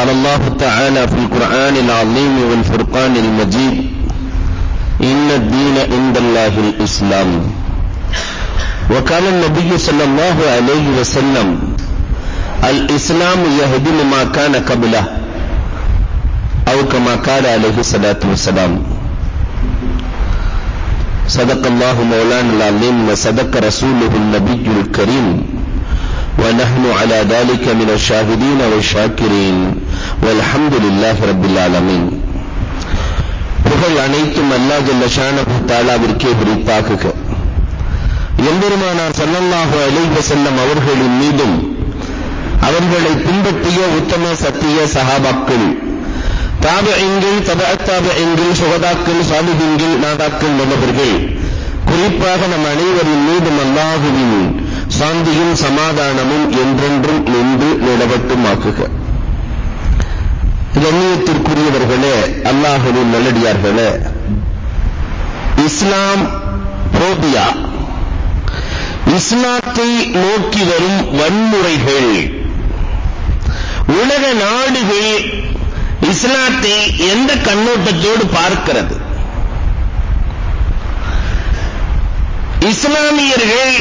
قال الله تعالى في القرآن العظيم والفرقان المجيد إن الدين عند الله الإسلام. وقال النبي صلى الله عليه وسلم الإسلام يهدم ما كان قبله أو كما قال عليه الصلاة والسلام. صدق الله مولانا العظيم وصدق رسوله النبي الكريم. ونحن على ذلك من الشاهدين والشاكرين والحمد لله رب العالمين புகழ் அனைத்தும் அல்லா ஜல்ல ஷானஹு தஆலாவிற்கே உரித்தாக்குக எம்பெருமானார் ஸல்லல்லாஹு அலைஹி வஸல்லம் அவர்களின் மீதும் அவர்களை பின்பற்றிய உத்தம சத்திய சஹாபாக்கள் தாபியங்கள் தபஅ தாபியங்கள் சுகதாக்கள் சாலிஹீன்கள் நாதாக்கள் நல்லவர்கள் குறிப்பாக நம் அனைவரின் மீதும் அல்லாஹுவின் சாந்தியும் சமாதானமும் என்றென்றும் நின்று நிலவட்டுமாக்குக கண்ணியத்திற்குரியவர்களே அல்லாஹுவின் நல்லடியார்களே இஸ்லாம் போபியா. இஸ்லாத்தை நோக்கி வரும் வன்முறைகள் உலக நாடுகள் இஸ்லாத்தை எந்த கண்ணோட்டத்தோடு பார்க்கிறது? இஸ்லாமியர்கள்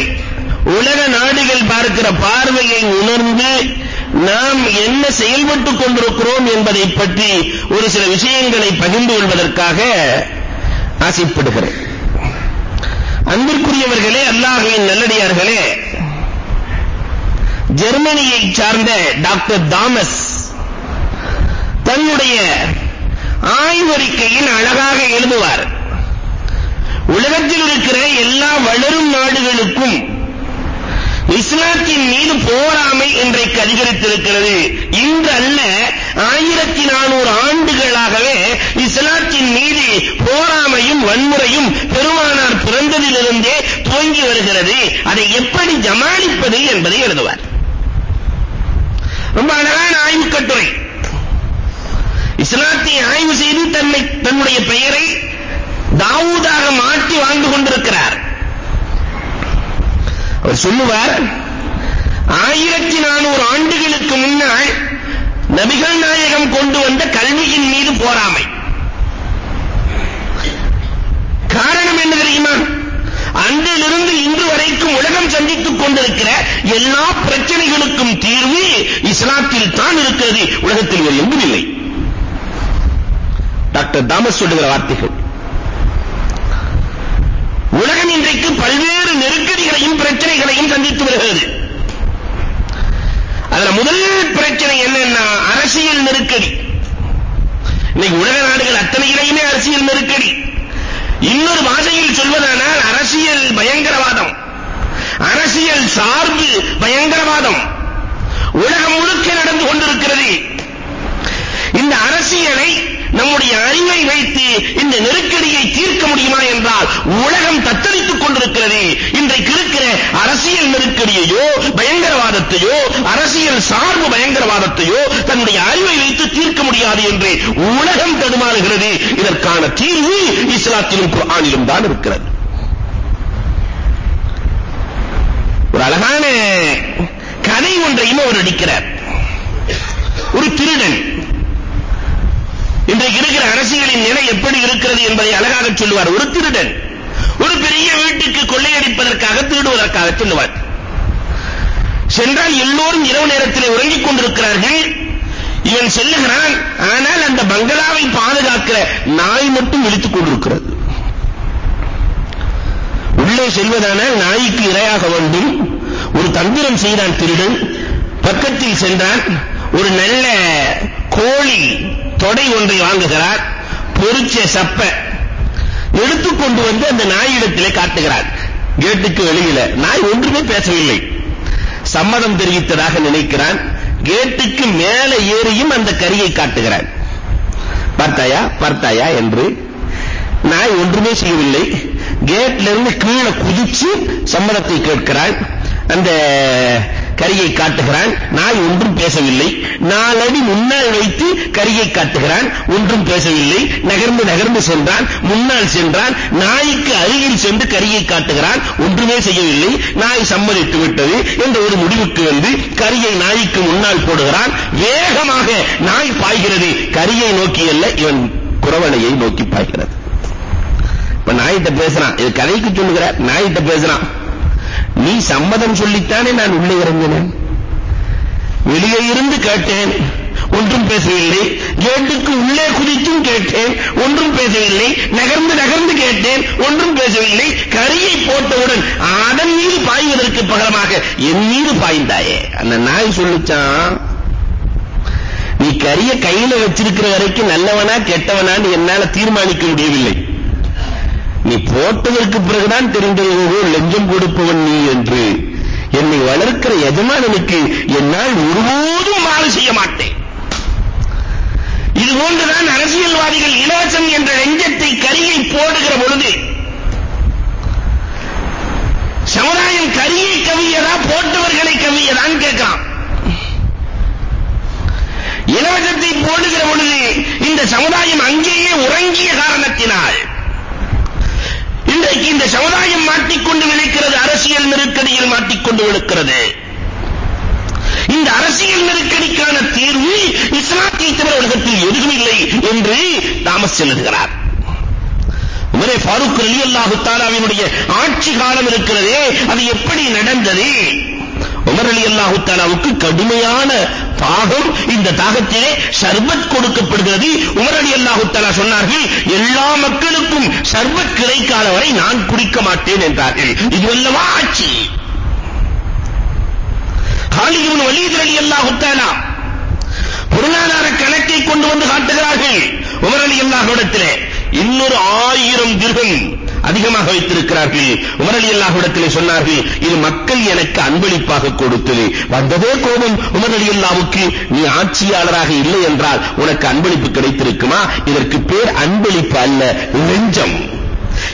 உலக நாடுகள் பார்க்கிற பார்வையை உணர்ந்து நாம் என்ன செயல்பட்டுக் கொண்டிருக்கிறோம் என்பதை பற்றி ஒரு சில விஷயங்களை பகிர்ந்து கொள்வதற்காக ஆசைப்படுகிறேன். அன்பிற்குரியவர்களே அல்லாஹுவின் நல்லடியார்களே ஜெர்மனியை சார்ந்த டாக்டர் தாமஸ் தன்னுடைய ஆய்வறிக்கையில் அழகாக எழுதுவார். உலகத்தில் இருக்கிற எல்லா வளரும் நாடுகளுக்கும் இஸ்லாத்தின் மீது போராமை இன்றைக்கு அதிகரித்திருக்கிறது. இன்று அல்ல ஆயிரத்தி நானூறு ஆண்டுகளாகவே இஸ்லாத்தின் மீது போராமையும் வன்முறையும் பெருமானார் பிறந்ததிலிருந்தே துவங்கி வருகிறது. அதை எப்படி ஜமாளிப்பது என்பதை எழுதுவார். ரொம்ப அழகான ஆய்வு கட்டுரை. இஸ்லாத்தை ஆய்வு செய்து தன்னை தன்னுடைய பெயரை தாவூதாக மாற்றி வாழ்ந்து கொண்டிருக்கிறார். அவர் சொல்லுவார் ஆயிரத்தி நானூறு ஆண்டுகளுக்கு முன்னால் நபிகள் நாயகம் கொண்டு வந்த கல்வியின் மீது போராமை. காரணம் என்ன தெரியுமா? அன்றிலிருந்து இன்று வரைக்கும் உலகம் சந்தித்துக் கொண்டிருக்கிற எல்லா பிரச்சனைகளுக்கும் தீர்வு இஸ்லாத்தில் தான் இருக்கிறது. உலகத்தில் வேறு எங்கும் இல்லை. டாக்டர் தாமஸ் சொல்லுகிற வார்த்தைகள் உலகம் இன்றைக்கு பல்வேறு நெருக்கடிகளையும் பிரச்சனைகளையும் சந்தித்து வருகிறது. அதுல முதல் பிரச்சனை என்னன்னா அரசியல் நெருக்கடி. இன்னைக்கு உலக நாடுகள் அத்தனையிலையுமே அரசியல் நெருக்கடி. இன்னொரு பாஷையில் சொல்வதானால் அரசியல் பயங்கரவாதம். அரசியல் சார்பு பயங்கரவாதம். உலகம் முழுக்க நடந்து கொண்டிருக்கிறது. இந்த அரசியலை நம்முடைய அறிவை வைத்து இந்த நெருக்கடியை தீர்க்க முடியுமா என்றால் உலகம் தத்தளித்துக் கொண்டிருக்கிறது. இன்றைக்கு இருக்கிற அரசியல் நெருக்கடியையோ பயங்கரவாதத்தையோ அரசியல் சார்பு பயங்கரவாதத்தையோ தன்னுடைய அறிவை வைத்து தீர்க்க முடியாது என்று உலகம் தடுமாறுகிறது. இதற்கான தீர்வு இஸ்லாத்திலும் குர்ஆனிலும் தான் இருக்கிறது. ஒரு அழகான கதை ஒன்றையும் அவர் அடிக்கிறார் ஒரு திருடன். இன்றைக்கு இருக்கிற அரசியலின் நிலை எப்படி இருக்கிறது என்பதை அழகாக சொல்லுவார். ஒரு திருடன். ஒரு பெரிய வீட்டுக்கு கொள்ளையடிப்பதற்காக திருடுவதற்காக சொல்லுவார் சென்றால் எல்லோரும் இரவு நேரத்தில் உறங்கிக் கொண்டிருக்கிறார்கள். இவன் செல்லுகிறான். ஆனால் அந்த பங்களாவை பாதுகாக்கிற நாய் மட்டும் விழித்துக் கொண்டிருக்கிறது. உள்ளே செல்வதானால் நாய்க்கு இரையாக வேண்டும் ஒரு தந்திரம் செய்தான் திருடன். பக்கத்தில் சென்றான். ஒரு நல்ல தொடை ஒன்றை வாங்குகிறார் பொரிச்ச சப்ப எடுத்துக் கொண்டு வந்து அந்த நாயிடத்திலே காட்டுகிறார். கேட்டுக்கு வெளியில நாய் ஒன்றுமே பேசவில்லை. சம்மதம் தெரிவித்ததாக நினைக்கிறான். கேட்டுக்கு மேல ஏறியும் அந்த கரியை காட்டுகிறான் பார்த்தாயா பார்த்தாயா என்று நாய் ஒன்றுமே செய்யவில்லை. கேட்ல இருந்து கீழே குதிச்சு சம்மதத்தை கேட்கிறான் அந்த கரியை காட்டுகிறான். நாய் ஒன்றும் பேசவில்லை. நாலடி முன்னால் வைத்து கரியை காட்டுகிறான். ஒன்றும் பேசவில்லை. நகர்ந்து நகர்ந்து சென்றான். முன்னால் சென்றான். நாய்க்கு அருகில் சென்று கரியை காட்டுகிறான். ஒன்றுமே செய்யவில்லை. நாய் சம்மதித்து விட்டது என்ற ஒரு முடிவுக்கு வந்து கரியை நாய்க்கு முன்னால் போடுகிறான். வேகமாக நாய் பாய்கிறது. கரியை நோக்கி அல்ல இவன் குறவனையை நோக்கி பாய்கிறது. இப்ப நாயிட்ட பேசுறான். இது கதைக்கு சொல்லுகிறார். நாயிட்ட பேசுறான். நீ சம்மதம் சொல்லித்தானே நான் உள்ளே இறங்கினேன்? வெளியே இருந்து கேட்டேன் ஒன்றும் பேசவில்லை. கேட்டுக்கு உள்ளே குதித்தும் கேட்டேன் ஒன்றும் பேசவில்லை. நகர்ந்து நகர்ந்து கேட்டேன் ஒன்றும் பேசவில்லை. கரியை போட்டவுடன் அதன் மீது பாய்வதற்கு பகரமாக என் மீது பாய்ந்தாயே. அந்த நாய் சொல்லிச்சான் நீ கரிய கையில வச்சிருக்கிற வரைக்கும் நல்லவனா கெட்டவனான்னு என்னால தீர்மானிக்க முடியவில்லை. நீ போட்டதற்கு பிறகுதான் தெரிந்தது லஞ்சம் கொடுப்பவன் நீ என்று. என்னை வளர்க்கிற எஜமானனுக்கு என்னால் ஒருபோதும் மாறு செய்ய மாட்டேன். இது போன்றுதான் அரசியல்வாதிகள் இலவசம் என்ற லஞ்சத்தை கரியை போடுகிற பொழுது சமுதாயம் கரியை கவியதா போட்டவர்களை கவியதான் கேட்கிறான் இலவசத்தை போடுகிற பொழுது இந்த சமுதாயம் அங்கேயே உறங்கிய காரணத்தினால் இன்றைக்கு இந்த சமுதாயம் மாட்டிக்கொண்டு விழுக்கிறது அரசியல் நெருக்கடியில் மாட்டிக்கொண்டு விழுக்கிறது. இந்த அரசியல் நெருக்கடிக்கான தீர்வு இஸ்லாத்தை தவிர உலகத்தில் எதுவும் இல்லை என்று தாமஸ் எழுதுகிறார் உமரே ஃபாரூக் அலி அல்லாஹு தாலாவினுடைய ஆட்சி காலம் இருக்கிறதே அது எப்படி நடந்தது? உமர் அலி அல்லாஹு தாலாவுக்கு கடுமையான தாகம் இந்த தாகத்திலே சர்பத் கொடுக்கப்படுகிறது. உமர் ரலியல்லாஹு தஆலா சொன்னார்கள் எல்லா மக்களுக்கும் சர்பத் கிடைக்காத வரை நான் குடிக்க மாட்டேன் என்றார்கள். இதுவல்லவா ஆட்சி? காலித் இப்னு வலீத் ரலியல்லாஹு தஆலா பொருளாதார கணக்கை கொண்டு வந்து காட்டுகிறார்கள். உமர் அல்லாஹ் இடத்திலே இன்னொரு ஆயிரம் திர்கம் அதிகமாக வைத்திருக்கிறார்கள். உமர் ரலியல்லாஹு இடத்திலே சொன்னார்கள் இது மக்கள் எனக்கு அன்பளிப்பாக கொடுத்தது. வந்ததே கோபம் உமர் ரலியல்லாஹுக்கு நீ ஆட்சியாளராக இல்லை என்றால் உனக்கு அன்பளிப்பு கிடைத்திருக்குமா? இதற்கு பேர் அன்பளிப்பு அல்ல லஞ்சம்.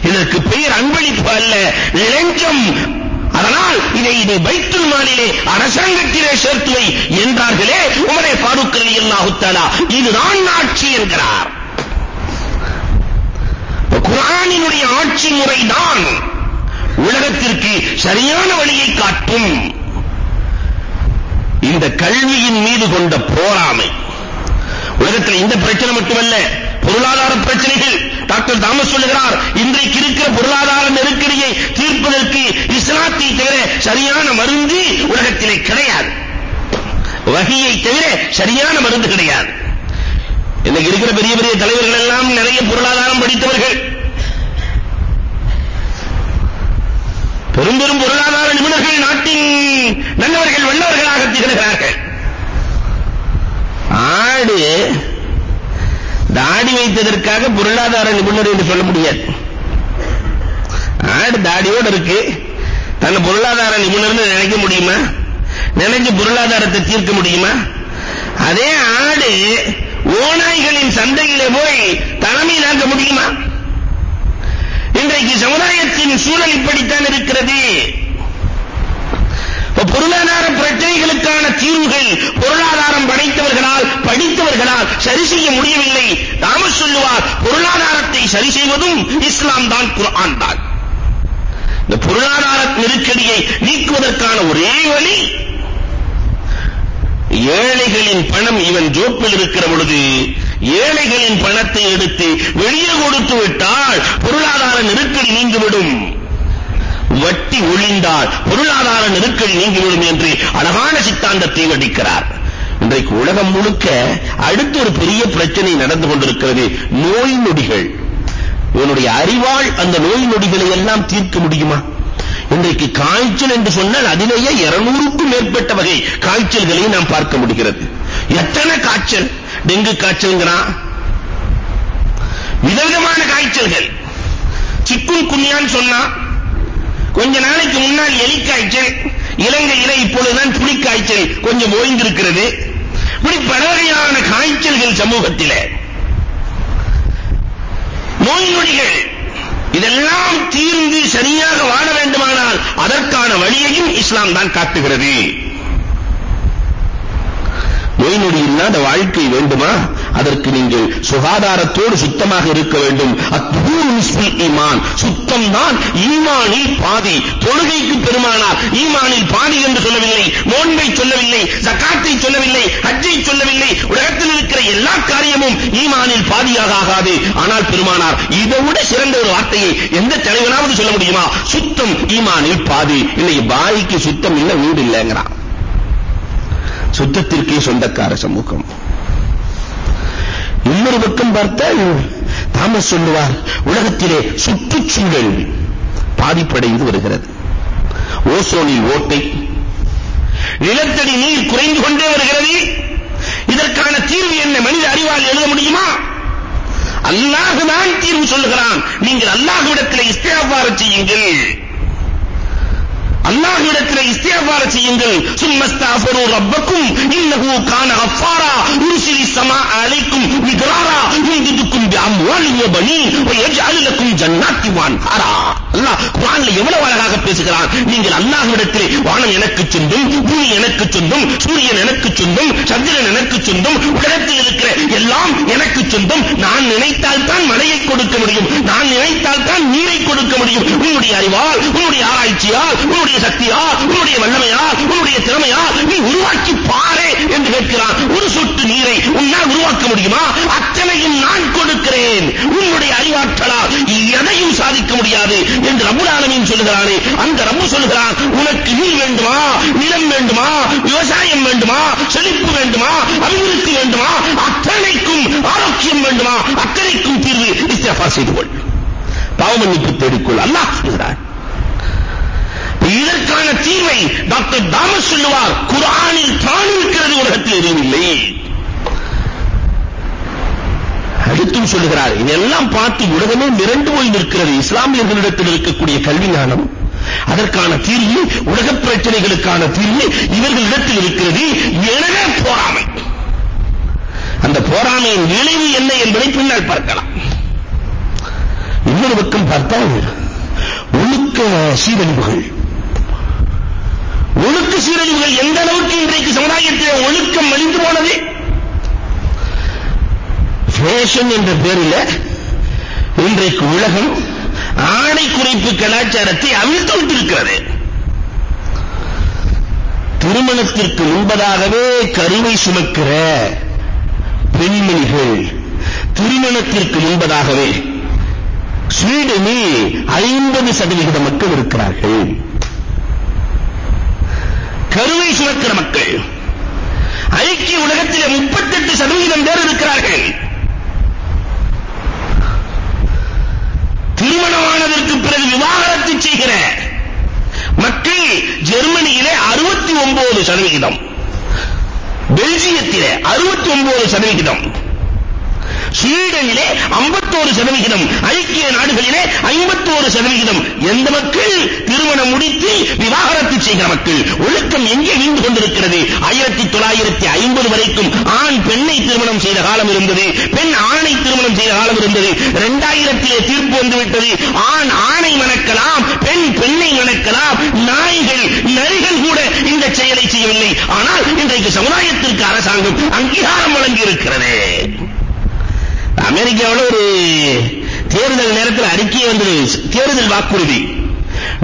இதற்கு பெயர் அன்பளிப்பு அல்ல லஞ்சம். அதனால் இதை இதை பைத்துல் மாலிலே அரசாங்கத்திலே சேர்த்து வை என்றார்களே உமரே ஃபாரூக் ரலியல்லாஹு தஆலா. இதுதான் ஆட்சி என்கிறார். குரானினுடைய ஆட்சி முறைதான். உலகத்திற்கு சரியான வழியை காட்டும். இந்த கல்வியின் மீது கொண்ட போராமை. உலகத்தில் இந்த பிரச்சனை மட்டுமல்ல பொருளாதார பிரச்சனைகள். டாக்டர் தாமஸ் சொல்லுகிறார் இன்றைக்கு இருக்கிற பொருளாதார நெருக்கடியை தீர்ப்பதற்கு இஸ்லாத்தை தவிர சரியான மருந்து உலகத்திலே கிடையாது. வகையை தவிர சரியான மருந்து கிடையாது. இன்னைக்கு இருக்கிற பெரிய பெரிய தலைவர்கள் எல்லாம் நிறைய பொருளாதாரம் படித்தவர்கள். பெரும் பெரும் பொருளாதார நிபுணர்கள் நாட்டின் நல்லவர்கள் வல்லவர்களாக திகழ்கிறார்கள். ஆடு தாடி வைத்ததற்காக பொருளாதார நிபுணர் என்று சொல்ல முடியாது. ஆடு தாடியோடு இருக்கு. தன்னை பொருளாதார நிபுணர்னு நினைக்க முடியுமா? நினைச்சு பொருளாதாரத்தை தீர்க்க முடியுமா? அதே ஆடு ஓநாய்களின் சந்தையிலே போய் தலைமை தாங்க முடியுமா? இன்றைக்கு சமுதாயத்தின் சூழல் இப்படித்தான் இருக்கிறது. பொருளாதார பிரச்சனைகளுக்கான தீர்வுகள் பொருளாதாரம் படைத்தவர்களால் படித்தவர்களால் சரி செய்ய முடியவில்லை. நாம சொல்லுவார் பொருளாதாரத்தை சரி செய்வதும் இஸ்லாம் தான் குர்ஆன் தான். இந்த பொருளாதார நெருக்கடியை நீக்குவதற்கான ஒரே வழி ஏழைகளின் பணம் இவன் ஜோப்பில் இருக்கிற பொழுது ஏழைகளின் பணத்தை எடுத்து வெளியே கொடுத்து விட்டால் பொருளாதார நெருக்கடி நீங்கிவிடும். வட்டி ஒழிந்தால் பொருளாதார நெருக்கடி நீங்கிவிடும் என்று அழகான சித்தாந்தத்தை வடிக்கிறார் இன்றைக்கு உலகம் முழுக்க அடுத்து ஒரு பெரிய பிரச்சனை நடந்து கொண்டிருக்கிறது நோய் நொடிகள். உன்னுடைய அறிவால் அந்த நோய் நொடிகளை எல்லாம் தீர்க்க முடியுமா? இன்றைக்கு காய்ச்சல் என்று சொன்னால் அதிலேயே 200க்கும் மேற்பட்ட வகை காய்ச்சல்களை நாம் பார்க்க முடிகிறது. எத்தனை காய்ச்சல்? டெங்கு காய்ச்சல்ங்கிறான் விதவிதமான காய்ச்சல்கள். சிக்குன் குன்யான்னு சொன்னா கொஞ்ச நாளைக்கு முன்னால் எலி காய்ச்சல் இலங்கையில இப்பொழுதுதான் புலி காய்ச்சல் கொஞ்சம் ஓய்ந்திருக்கிறது. இப்படி பல வகையான காய்ச்சல்கள் சமூகத்திலே. நோய் நொடிகள். இதெல்லாம் தீர்ந்து சரியாக வாழ வேண்டுமானால் அதற்கான வழியையும் இஸ்லாம் தான் காட்டுகிறது. நோய் நொடி இல்லாத வாழ்க்கை வேண்டுமா? அதற்கு நீங்கள் சுகாதாரத்தோடு சுத்தமாக இருக்க வேண்டும். அத்தூர் நிஸ்புல் ஈமான். சுத்தம் தான் ஈமானில் பாதி. தொழுகைக்கு பெருமானார் ஈமானில் பாதி என்று சொல்லவில்லை நோன்பை சொல்லவில்லை காரியமும் ஈமானில் பாதியாக ஆகாது. ஆனால் பெருமானார் இதை விட சிறந்த ஒரு வார்த்தையை எந்த தலைவனாவது சொல்ல முடியுமா? சுத்தம் ஈமானில் பாதி. இன்னைக்கு பாய்க்கு சுத்தம் இல்ல வீடு இல்லைங்கிறான். சுத்தத்திற்கே சொந்தக்கார சமூகம். இன்னொரு பக்கம் பார்த்தால் தாமஸ் சொல்லுவார் உலகத்திலே சுற்றுச்சூழல் பாதிப்படைந்து வருகிறது. ஓசோனில் ஓட்டை. நிலத்தடி நீர் குறைந்து கொண்டே வருகிறது. இதற்கான தீர்வு என்ன? மனித அறிவால் எழுத முடியுமா? அல்லாஹ் தான் தீர்வு சொல்லுகிறான். நீங்கள் அல்லாஹ்விடத்தில் இஸ்திகாபார செய்யுங்கள். அல்லாஹ்விடத்தில் இஸ்திகாபார செய்யுங்கள். சும்மஸ்தாஃபரு ரப்பக்கும் இன்னஹு கான கஃபாரா யுர்சிலி ஸமா அலைக்கும் மிக்ராரா யும்திதுக்கும் பிஅம்வாலின் வபனீன் வயஜ்அல் லக்கும் ஜன்னாத்தி வஅன்ஹாரா அல்லாஹ் குர்ஆன்ல எவ்வளவு அழகாக பேசுகிறான். நீங்கள் அல்லாஹ்விடத்தில் வானம் எனக்கு சொந்தம் பூமி எனக்கு சொந்தம் சூரியன் எனக்கு சொந்தம் சந்திரன் எனக்கு சொந்தம் உலகத்தில் இருக்கிற எல்லாம் எனக்கு சொந்தம். நான் நினைத்தால் தான் மழையை கொடுக்க முடியும். நான் நினைத்தால் தான் நீரை கொடுக்க முடியும். உன்னுடைய அறிவால் உன்னுடைய ஆராய்ச்சியால் உன்னுடைய சக்தியா உன்னுடைய வல்லமையா உன்னுடைய திறமையா நீ உருவாக்கி பாரே என்று கேட்கிறான். ஒரு சொட்டு நீரை உன்னால் உருவாக்க முடியுமா? அத்தனையும் நான் கொடுக்கிறேன். உன்னுடைய அறிவாற்றலா எதையும் சாதிக்க முடியாது என்று ரப்புல் ஆலமீன் சொல்கிறானே அந்த ரப்பு சொல்கிறான் உனக்கு நீர் வேண்டுமா? நிலம் வேண்டுமா? விவசாயம் வேண்டுமா? செழிப்பு வேண்டுமா? அபிவிருத்தி வேண்டுமா? அத்தனைக்கும் ஆரோக்கியம் வேண்டுமா? அத்தனைக்கும் தீர்வு இஸ்திஃபார் செய்து கொள் பாவமன்னிப்பு தேடிக்கொள் அல்லாஹ் சொல்கிறான் இதற்கான தீர்வை டாக்டர் தாமஸ் சொல்லுவார் குர்ஆனில் தான் இருக்கிறது உலகத்தில் எதுவும் இல்லை அடுத்தும் சொல்லுகிறார் இதெல்லாம் பார்த்து உலகமே மிரண்டு போய் நிற்கிறது. இஸ்லாமியர்களிடத்தில் இருக்கக்கூடிய கல்வி ஞானம் அதற்கான தீர்வு உலக பிரச்சனைகளுக்கான தீர்வு இவர்களிடத்தில் இருக்கிறது. எனவே போராமை. அந்த போராமையின் விளைவு என்ன என்பதை பின்னால் பார்க்கலாம். இன்னொரு பக்கம் பார்த்தால் ஒழுக்க சீரழிவுகள். ஒழுக்க சீரழிவுகள் எந்த அளவுக்கு இன்றைக்கு சமுதாயத்தில் ஒழுக்கம் மலிந்து போனது? ஃபேஷன் என்ற பேரில் இன்றைக்கு உலகம் ஆடை குறிப்பு கலாச்சாரத்தை அவிழ்த்து விட்டிருக்கிறது. திருமணத்திற்கு முன்பதாகவே கருவை சுமக்கிற பெண்மணிகள் திருமணத்திற்கு முன்பதாகவே ஸ்வீடனில் ஐம்பது சதவிகித மக்கள் இருக்கிறார்கள். கருவை சுமக்கிற மக்கள். ஐக்கிய உலகத்திலே 38 சதவிகிதம் பேர் இருக்கிறார்கள். திருமணமானதற்கு பிறகு விவாகரத்து செய்கிற மக்கள் ஜெர்மனியிலே 69 சதவிகிதம். பெல்ஜியத்திலே 69 சதவிகிதம். ஸ்வீடனிலே 51 சதவிகிதம் ஐக்கிய நாடுகளிலே 51 சதவிகிதம். எந்த மக்கள் திருமணம் முடித்து விவாகரத்து செய்கிற மக்கள் ஒழுக்கம் எங்கே வீழ்ந்து கொண்டிருக்கிறது? 1950 வரைக்கும் ஆண் பெண்ணை திருமணம் செய்த காலம் இருந்தது பெண் ஆணை திருமணம் செய்த காலம் இருந்தது. 2000 தீர்ப்பு வந்துவிட்டது. ஆண் ஆணை மணக்கலாம் பெண் பெண்ணை மணக்கலாம். நாய்கள் நரிகள் கூட இந்த செயலை செய்யவில்லை. ஆனால் இன்றைக்கு சமுதாயத்திற்கு அரசாங்கம் அங்கீகாரம் வழங்கி இருக்கிறது அமெரிக்காவில் ஒரு தேர்தல் நேரத்தில் அறிக்கை வந்தது. தேர்தல் வாக்குறுதி.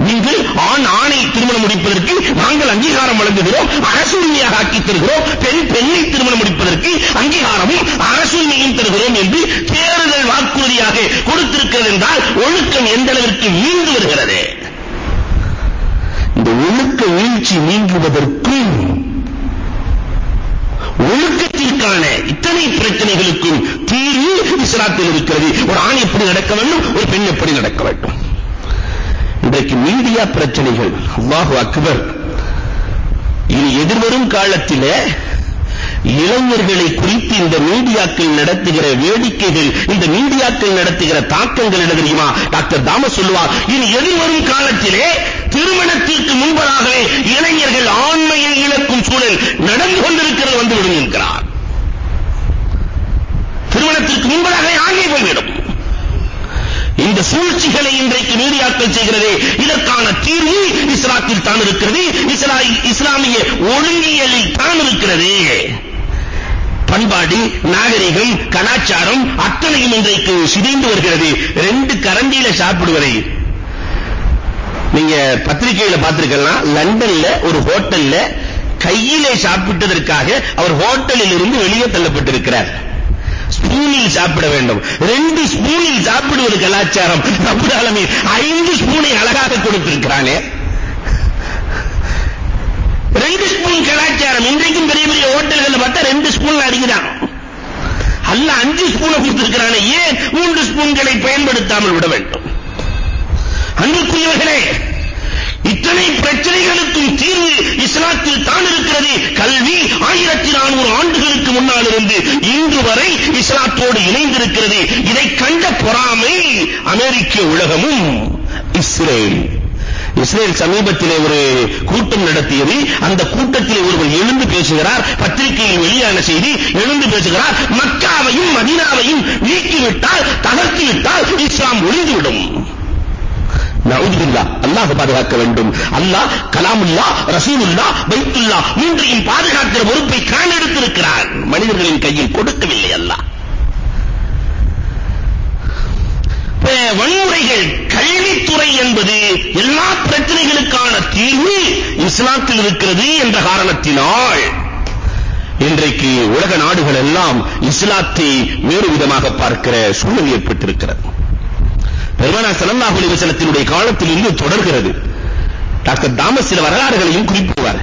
நீங்கள் ஆண் ஆணை திருமணம் முடிப்பதற்கு நாங்கள் அங்கீகாரம் வழங்குகிறோம் அரசுரிமையாக ஆக்கி தருகிறோம் பெண் பெண்ணை திருமணம் முடிப்பதற்கு அங்கீகாரமும் அரசுரிமையும் தருகிறோம் என்று தேர்தல் வாக்குறுதியாக கொடுத்திருக்கிறது என்றால் ஒழுக்கம் எந்த அளவிற்கு வீழ்ந்து வருகிறது? இந்த ஒழுக்க வீழ்ச்சி நீங்குவதற்கும் ஒழுக்கத்திற்கான இத்தனை பிரச்சனைகளுக்கும் தீர்வு இஸ்லாத்தில் இருக்கிறது. ஒரு ஆண் எப்படி நடக்க வேண்டும்? ஒரு பெண் எப்படி நடக்க வேண்டும்? இன்றைக்கு மீடியா பிரச்சனைகள். அல்லாஹு அக்பர். இனி எதிர்வரும் காலத்திலே இளைஞர்களை குறித்து இந்த மீடியாக்கள் நடத்துகிற வேடிக்கைகள் இந்த மீடியாக்கள் நடத்துகிற தாக்கங்கள் என்ன தெரியுமா? டாக்டர் தாம சொல்லுவார் இனி எதிர்வரும் காலத்திலே திருமணத்திற்கு முன்பதாகவே இளைஞர்கள் ஆண்மையை இழக்கும் சூழல் நடந்து கொண்டிருக்கிறது வந்துவிடும் என்கிறார் திருமணத்திற்கு முன்பதாகவே ஆண்மை போய்விடும். இந்த சூழ்ச்சிகளை இன்றைக்கு மீடியாக்கள் செய்கிறது. இதற்கான தீர்வு இஸ்லாத்தில் தான் இருக்கிறது. இஸ்லாமிய ஒழுங்கியலில் தான் இருக்கிறது. பண்பாடு நாகரிகம் கலாச்சாரம் அத்தனையும் இன்றைக்கு சிதைந்து வருகிறது. ரெண்டு கரண்டியில சாப்பிடுவதை நீங்க பத்திரிகையில பார்த்திருக்கலாம். லண்டன்ல ஒரு ஹோட்டல்ல கையிலே சாப்பிட்டதற்காக அவர் ஹோட்டலில் இருந்து வெளியே தள்ளப்பட்டிருக்கிறார். ஸ்பூனில் சாப்பிட வேண்டும். ரெண்டு ஸ்பூனில் சாப்பிடுவது கலாச்சாரம். ரப்பல் ஐந்து ஸ்பூனை அழகாக கொடுத்திருக்கிறானே. ரெண்டு ஸ்பூன் கலாச்சாரம். இன்றைக்கும் பெரிய பெரிய ஹோட்டல்கள்ல பார்த்தா ரெண்டு ஸ்பூன் அடிக்கிறான். அல்ல அஞ்சு ஸ்பூனை கொடுத்திருக்கிறானே. ஏன் மூன்று ஸ்பூன்களை பயன்படுத்தாமல் விட வேண்டும்? அன்புக்குரியவர்களே இத்தனை பிரச்சனைகளுக்கும் தீர்வு இஸ்லாத்தில் தான் இருக்கிறது. கல்வி ஆயிரத்தி நானூறு ஆண்டுகளுக்கு முன்னால் இருந்து இன்று வரை இஸ்லாத்தோடு இணைந்திருக்கிறது. இதை கண்ட பொறாமை அமெரிக்க உலகமும் இஸ்ரேல். இஸ்ரேல் சமீபத்திலே ஒரு கூட்டம் நடத்தியது. அந்த கூட்டத்தில் ஒருவர் எழுந்து பேசுகிறார். பத்திரிகையில் வெளியான செய்தி எழுந்து பேசுகிறார். மக்காவையும் மதீனாவையும் நீக்கிவிட்டால் தகர்த்துவிட்டால் இஸ்லாம் ஒழிந்துவிடும். நவுதுபில்லா அல்லாஹ் பாதுகாக்க வேண்டும். அல்லாஹ் கலாமுல்லா ரசூலுல்லா பைத்துல்லா மூன்றையும் பாதுகாக்கிற பொறுப்பை காண எடுத்திருக்கிறார். மனிதர்களின் கையில் கொடுக்கவில்லை அல்லாஹ். வன்முறைகள் கல்வித்துறை என்பது எல்லா பிரச்சனைகளுக்கான தீர்வு இஸ்லாத்தில் இருக்கிறது என்ற காரணத்தினால். இன்றைக்கு உலக நாடுகள் எல்லாம் இஸ்லாத்தை வேறு விதமாக பார்க்கிற சூழல் ஏற்பட்டிருக்கிறது. பெருமானார் ஸல்லல்லாஹு அலைஹி வஸல்லத்தினுடைய காலத்தில் இருந்து தொடர்கிறது. டாக்டர் தாமஸ் சில வரலாறுகளையும் குறிப்பிடுவார்.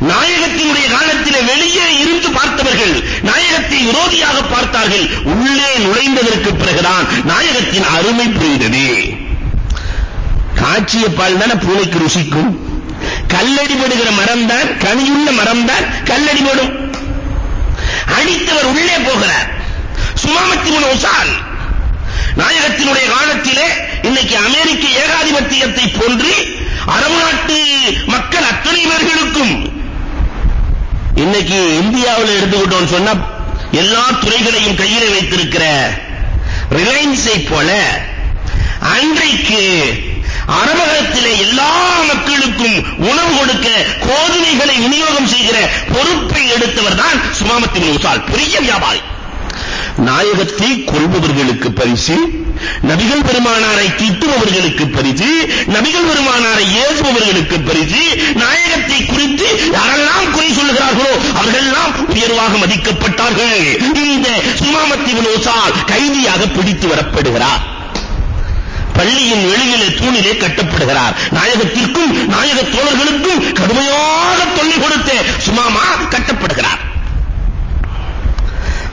நாயகத்தினுடைய காலத்திலே வெளியே இருந்து பார்த்தவர்கள் நாயகத்தை விரோதியாக பார்த்தார்கள் உள்ளே நுழைந்ததற்கு பிறகுதான் நாயகத்தின் அருமை புரிந்தது. காட்சிய பால் தானே பூனைக்கு ருசிக்கும். கல்லடிபடுகிற மரம் தான் கனியுள்ள மரம் தான் கல்லடிபடும் அடித்தவர் உள்ளே போகிறார். சுமாமத்தின் உசால். நாயகத்தினுடைய காலத்திலே இன்னைக்கு அமெரிக்க ஏகாதிபத்தியத்தை போன்று அரபு நாட்டு மக்கள் அத்தனை பேர்களுக்கும் இன்னைக்கு இந்தியாவில் எடுத்துக்கிட்டோம் சொன்னா எல்லா துறைகளையும் கையில வைத்திருக்கிற ரிலையன்ஸை போல அன்றைக்கு அரபகத்திலே எல்லா மக்களுக்கும் உணவு கொடுக்க கோதுமைகளை விநியோகம் செய்கிற பொறுப்பை எடுத்தவர் தான் சுமாமத்தின் உசால். பெரிய வியாபாரி. நாயகத்தை கொள்பவர்களுக்கு பரிசு நபிகள் பெருமானாரை திட்டுபவர்களுக்கு பரிசு நபிகள் பெருமானாரை ஏசுபவர்களுக்கு பரிசு நாயகத்தை குறித்து யாரெல்லாம் குறை சொல்லுகிறார்களோ அவர்களெல்லாம் உயர்வாக மதிக்கப்பட்டார்கள். இந்த சுமாமத்தின் கைதியாக பிடித்து வரப்படுகிறார். பள்ளியின் வெளியிலே தூணிலே கட்டப்படுகிறார். நாயகத்திற்கும் நாயக தோழர்களுக்கும் கடுமையாக தொல்லை கொடுத்து சுமாமா கட்டப்படுகிறார்.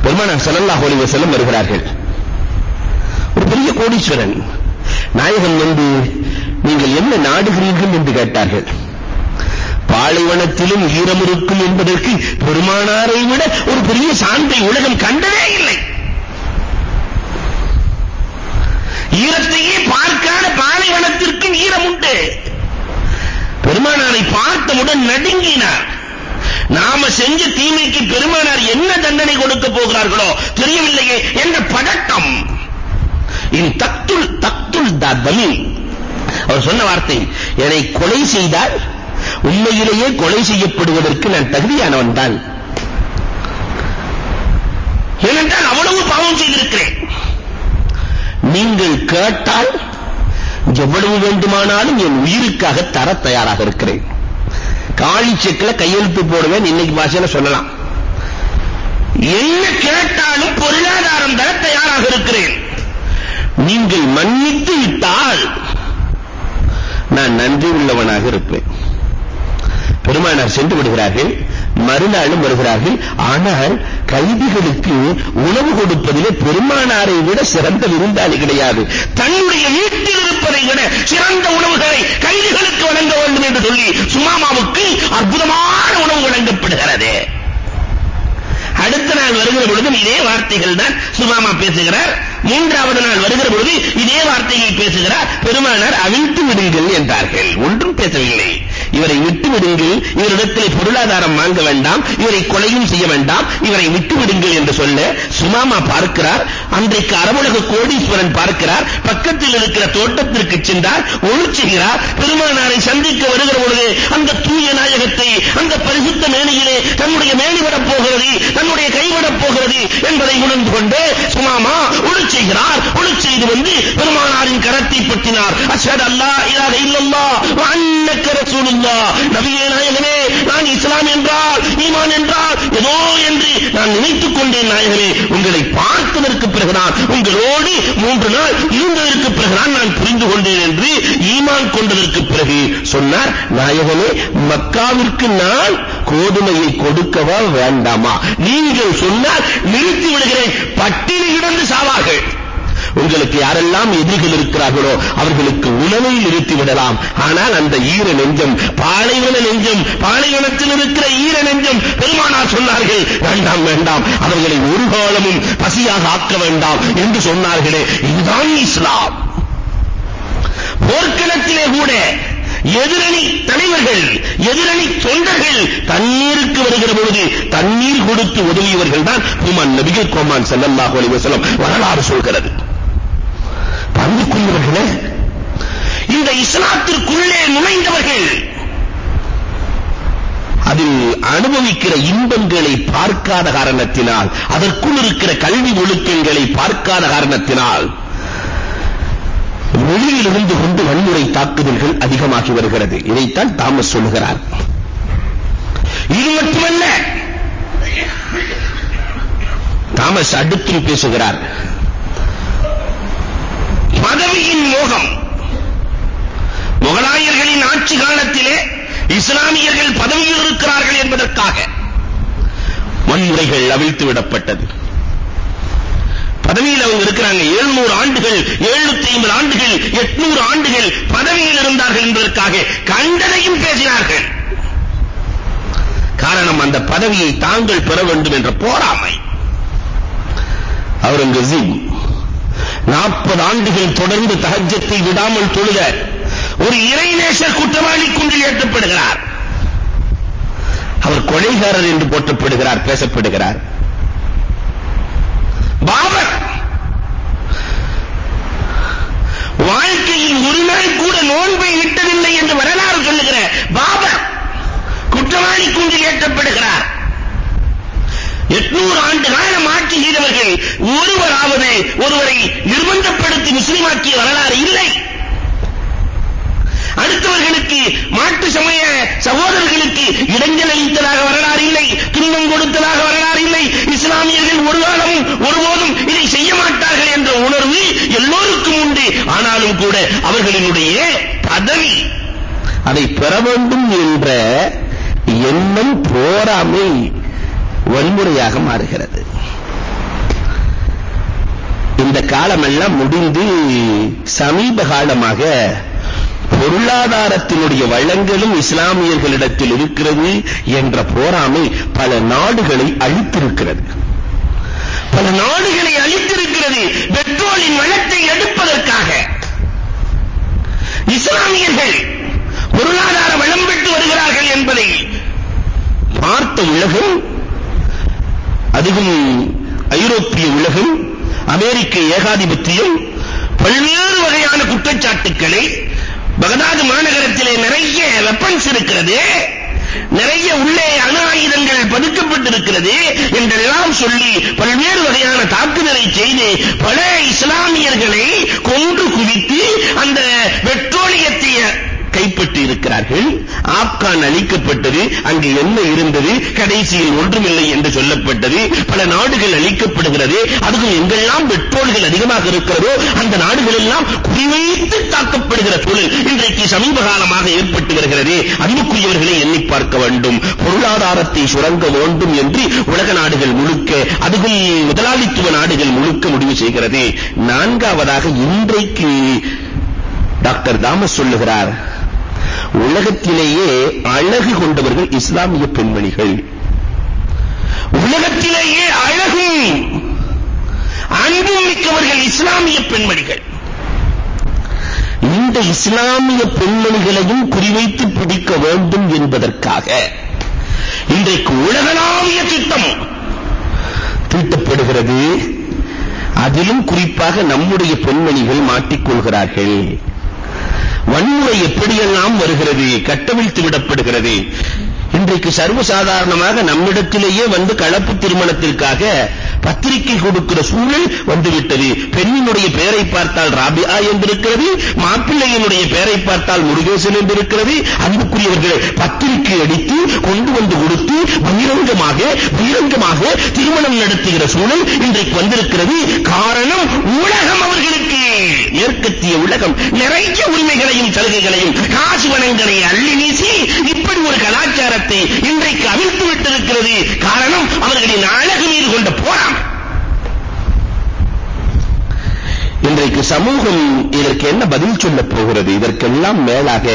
பெருமானார் ஸல்லல்லாஹு அலைஹி வஸல்லம் வருகிறார்கள். ஒரு பெரிய கோடீஸ்வரன் நாயகன் வந்து நீங்கள் என்ன நாடுகிறீர்கள்? என்று கேட்டார்கள். பாலைவனத்திலும் ஈரம் இருக்கும் என்பதற்கு பெருமானாரை விட ஒரு பெரிய சான்றை உலகம் கண்டதே இல்லை. ஈரத்தையே பார்க்காத பாலைவனத்திற்கும் ஈரம் உண்டு பெருமானாரை பார்த்தவுடன் நடுங்கினார். நாம செஞ்ச தீமைக்கு பெருமானார் என்ன தண்டனை கொடுக்க போகிறார்களோ தெரியவில்லையே. என்ற பதட்டம். இன் தத்துல் தத்துல் தமி அவர் சொன்ன வார்த்தை என்னை கொலை செய்தால் உண்மையிலேயே கொலை செய்யப்படுவதற்கு நான் தகுதியானவன் தான். ஏனென்றால் அவ்வளவு பாவம் செய்திருக்கிறேன். நீங்கள் கேட்டால் எவ்வளவு வேண்டுமானாலும் என் உயிருக்காக தர தயாராக இருக்கிறேன். காலி செக்ல கையெழுத்து போடுவேன் இன்னைக்கு பாஷையில சொல்லலாம். என்ன கேட்டாலும் பொருளாதாரம் தர தயாராக இருக்கிறேன். நீங்கள் மன்னித்து விட்டால் நான் நன்றி உள்ளவனாக இருப்பேன். பெருமானார் சென்று விடுகிறார்கள் மறுநாளும் வருகிறார்கள். ஆனால் கைதிகளுக்கு உணவு கொடுப்பதிலே பெருமானாரை விட சிறந்த விருந்தாளி கிடையாது. தன்னுடைய வீட்டில் இருப்பதை விட சிறந்த உணவுகளை கைதிகளுக்கு வழங்க வேண்டும் என்று சொல்லி சுமாமாவுக்கு அற்புதமான உணவு வழங்கப்படுகிறது. அடுத்த நாள் வருகிற பொழுதும் இதே வார்த்தைகள் தான் சுமாமா பேசுகிறார். மூன்றாவது நாள் வருகிற பொழுது இதே வார்த்தையை பேசுகிறார் பெருமானார் அவிழ்த்து விடுங்கள் என்றார்கள். ஒன்றும் பேசவில்லை. இவரை விட்டு விடுங்கள். இவரிடத்தில் பொருளாதாரம் வாங்க வேண்டாம். இவரை கொலையும் செய்ய வேண்டாம். இவரை விட்டு விடுங்கள் என்று சொல்ல சுமாமா பார்க்கிறார். அன்றைக்கு அரபுலக கோடீஸ்வரன் பார்க்கிறார். பக்கத்தில் இருக்கிற தோட்டத்திற்கு சென்றார். ஒழுச்சுகிறார் பெருமானாரை சந்திக்க வருகிற பொழுது அந்த தூய நாயகத்தை அந்த பரிசுத்த மேனியிலே தன்னுடைய மேனி விடப் போகிறது தன்னுடைய கைவிடப் போகிறது என்பதை உணர்ந்து கொண்டு சுமாமா அருள் செய்கிறார் அருள் செய்து வந்து பெருமானாரின் கரத்தை பற்றினார் அஷ்ஹது அல்லா இலாஹ இல்லல்லாஹ் வ அன்னக நபியே நாயகமே நான் இஸ்லாம் என்றால் ஈமான் என்றால் ஏதோ என்று நான் நினைத்துக் கொண்டேன் நாயகமே உங்களை பார்த்ததற்கு பிறகுதான் உங்களோடு மூன்று நாள் இருந்ததற்கு பிறகுதான் நான் புரிந்து கொண்டேன் என்று ஈமான் கொண்டதற்கு பிறகு சொன்னார் நாயகனே மக்காவிற்கு நான் கோதுமையை கொடுக்கவா வேண்டாமா? நீங்கள் சொன்னால் நிறுத்தி விடுகிறேன். பட்டினி கிடந்து சாவார்கள். உங்களுக்கு யாரெல்லாம் எதிரிகள் இருக்கிறார்களோ அவர்களுக்கு உணவை நிறுத்தி விடலாம். ஆனால் அந்த ஈர நெஞ்சம் பாலைவன நெஞ்சம் பாலைவனத்தில் இருக்கிற ஈர நெஞ்சம் பெருமானார் சொன்னார்கள் வேண்டாம் வேண்டாம். அவர்களை ஒரு காலமும் பசியாக ஆக்க வேண்டாம் என்று சொன்னார்களே. இதுதான் இஸ்லாம். போர்க்களத்திலே கூட எதிரணி தலைவர்கள் எதிரணி தொண்டர்கள் தண்ணீருக்கு வருகிற பொழுது தண்ணீர் கொடுத்து உதவியவர்கள் தான் ஹுமான் நபிகள் கோமான் ஸல்லல்லாஹு அலைஹி வஸல்லம் வரலாறு சொல்கிறது. அன்புக்குரியவர்களே இந்த இஸ்லாத்திற்குள்ளே நுழைந்தவர்கள் அதில் அனுபவிக்கிற இன்பங்களை பார்க்காத காரணத்தினால் அதற்குள் இருக்கிற கல்வி ஒழுக்கங்களை பார்க்காத காரணத்தினால் வெளியிலிருந்து கொண்டு வன்முறை தாக்குதல்கள் அதிகமாகி வருகிறது. இதைத்தான் தாமஸ் சொல்லுகிறார். இது மட்டுமல்ல தாமஸ் அடுத்தும் பேசுகிறார். பதவியின் மோகம். முகலாயர்களின் ஆட்சி காலத்திலே இஸ்லாமியர்கள் பதவியில் இருக்கிறார்கள் என்பதற்காக வன்முறைகள் அவிழ்த்து விடப்பட்டது பதவியில் அவங்க இருக்கிறாங்க. 700 ஆண்டுகள் 750 ஆண்டுகள் 800 ஆண்டுகள் பதவியில் இருந்தார்கள் என்பதற்காக கண்டதையும் பேசினார்கள். காரணம் அந்த பதவியை தாங்கள் பெற வேண்டும் என்ற போராமை. அவுரங்கசீப் 40 ஆண்டுகள் தொடர்ந்து தகஜத்தை விடாமல் தொழுத ஒரு இறைநேசர் குற்றவாளி குன்றில் ஏற்றப்படுகிறார். அவர் கொலைகாரர் என்று போற்றப்படுகிறார் பேசப்படுகிறார் பாபர் வாழ்க்கையில் ஒரு நாள் கூட நோன்பை விட்டதில்லை என்று வரலாறு சொல்லுகிற பாபர் குற்றவாளி குன்றில் ஏற்றப்படுகிறார். 800 ஆண்டு காலம் ஆட்சி செய்தவர்கள் ஒருவராவது ஒருவரை நிர்பந்தப்படுத்தி முஸ்லிமாக்கிய வரலாறு இல்லை. அடுத்தவர்களுக்கு மாட்டு சமய சகோதரர்களுக்கு இடங்கள் அளித்ததாக வரலாறு இல்லை துன்பம் கொடுத்ததாக வரலாறு இல்லை. இஸ்லாமியர்கள் ஒரு காலமும் ஒருபோதும் இதை செய்ய மாட்டார்கள் என்ற உணர்வு எல்லோருக்கும் உண்டு. ஆனாலும் கூட அவர்களினுடைய பதவி அதை பெற வேண்டும் என்ற எண்ணம் போராமை வன்முறையாக மாறுகிறது. இந்த காலமெல்லாம் முடிந்து சமீப காலமாக பொருளாதாரத்தினுடைய வளங்களும் இஸ்லாமியர்களிடத்தில் இருக்கிறது என்ற போராமை பல நாடுகளை அழித்திருக்கிறது. பல நாடுகளை அழித்திருக்கிறது பெட்ரோலின் வளத்தை எடுப்பதற்காக. இஸ்லாமியர்கள் பொருளாதார வளம் பெற்று வருகிறார்கள் என்பதை பார்த்த உலகம் அதுவும் ஐரோப்பிய உலகம் அமெரிக்க ஏகாதிபத்தியம் பல்வேறு வகையான குற்றச்சாட்டுக்களை பகதாது மாநகரத்திலே நிறைய வெப்பன்ஸ் இருக்கிறது. நிறைய உள்ளே அணு ஆயுதங்கள் பதுக்கப்பட்டிருக்கிறது என்றெல்லாம் சொல்லி பல்வேறு வகையான தாக்குதலை செய்து பல இஸ்லாமியர்களை கொன்று குவித்து அந்த பெட்ரோலியத்தை கைப்பற்றி இருக்கிறார்கள் ஆப்கான் அழிக்கப்பட்டது அங்கு என்ன இருந்தது? கடைசியில் ஒன்றுமில்லை என்று சொல்லப்பட்டது. பல நாடுகள் அழிக்கப்படுகிறது. அதுவும் எங்கெல்லாம் பெட்ரோல்கள் அதிகமாக இருக்கிறதோ அந்த நாடுகள் எல்லாம் குறிவைத்து தாக்கப்படுகிற சூழல் இன்றைக்கு சமீப காலமாக ஏற்பட்டு வருகிறது. அன்புக்குரியவர்களை எண்ணி பார்க்க வேண்டும். பொருளாதாரத்தை சுரங்க வேண்டும் என்று உலக நாடுகள் முழுக்க அதுவும் முதலாளித்துவ நாடுகள் முழுக்க முடிவு செய்கிறது. நான்காவதாக இன்றைக்கு டாக்டர் தாமஸ் சொல்லுகிறார். உலகத்திலேயே அழகு கொண்டவர்கள் இஸ்லாமிய பெண்மணிகள். உலகத்திலேயே அழகும் அன்பும் மிக்கவர்கள் இஸ்லாமிய பெண்மணிகள். இந்த இஸ்லாமிய பெண்மணிகளையும் குறிவைத்து பிடிக்க வேண்டும் என்பதற்காக இன்றைக்கு உலகளாவிய திட்டம் தீட்டப்படுகிறது. அதிலும் குறிப்பாக நம்முடைய பெண்மணிகள் மாட்டிக்கொள்கிறார்கள். வன்முறை எப்படியெல்லாம் வருகிறது? கட்டவிழ்த்து விடப்படுகிறது. இன்றைக்கு சர்வசாதாரணமாக நம்மிடத்திலேயே வந்து கலப்பு திருமணத்திற்காக பத்திரிகை கொடுக்கிற சூழல் வந்துவிட்டது. பெண்ணினுடைய பெயரை பார்த்தால் ராபியா என்றிருக்கிறது மாப்பிள்ளையினுடைய பெயரை பார்த்தால் முருகேசன் என்றிருக்கிறது. அன்புக்குரியவர்கள் பத்திரிகை அடித்து கொண்டு வந்து கொடுத்து பகிரங்கமாக பகிரங்கமாக திருமணம் நடத்துகிற சூழல் இன்றைக்கு வந்திருக்கிறது. காரணம் உலகம் அவர்களுக்கு. மேற்கத்திய உலகம் நிறைய உரிமைகளையும் சலுகைகளையும் காசு வனங்களை அள்ளி வீசி இப்படி ஒரு கலாச்சாரத்தை இன்றைக்கு அவிழ்த்து விட்டிருக்கிறது. காரணம் அவர்களின் அழகு மீது கொண்ட போராட்டம். இன்றைக்கு சமூகம் இதற்கு என்ன பதில் சொல்லப் போகிறது? இதற்கெல்லாம் மேலாக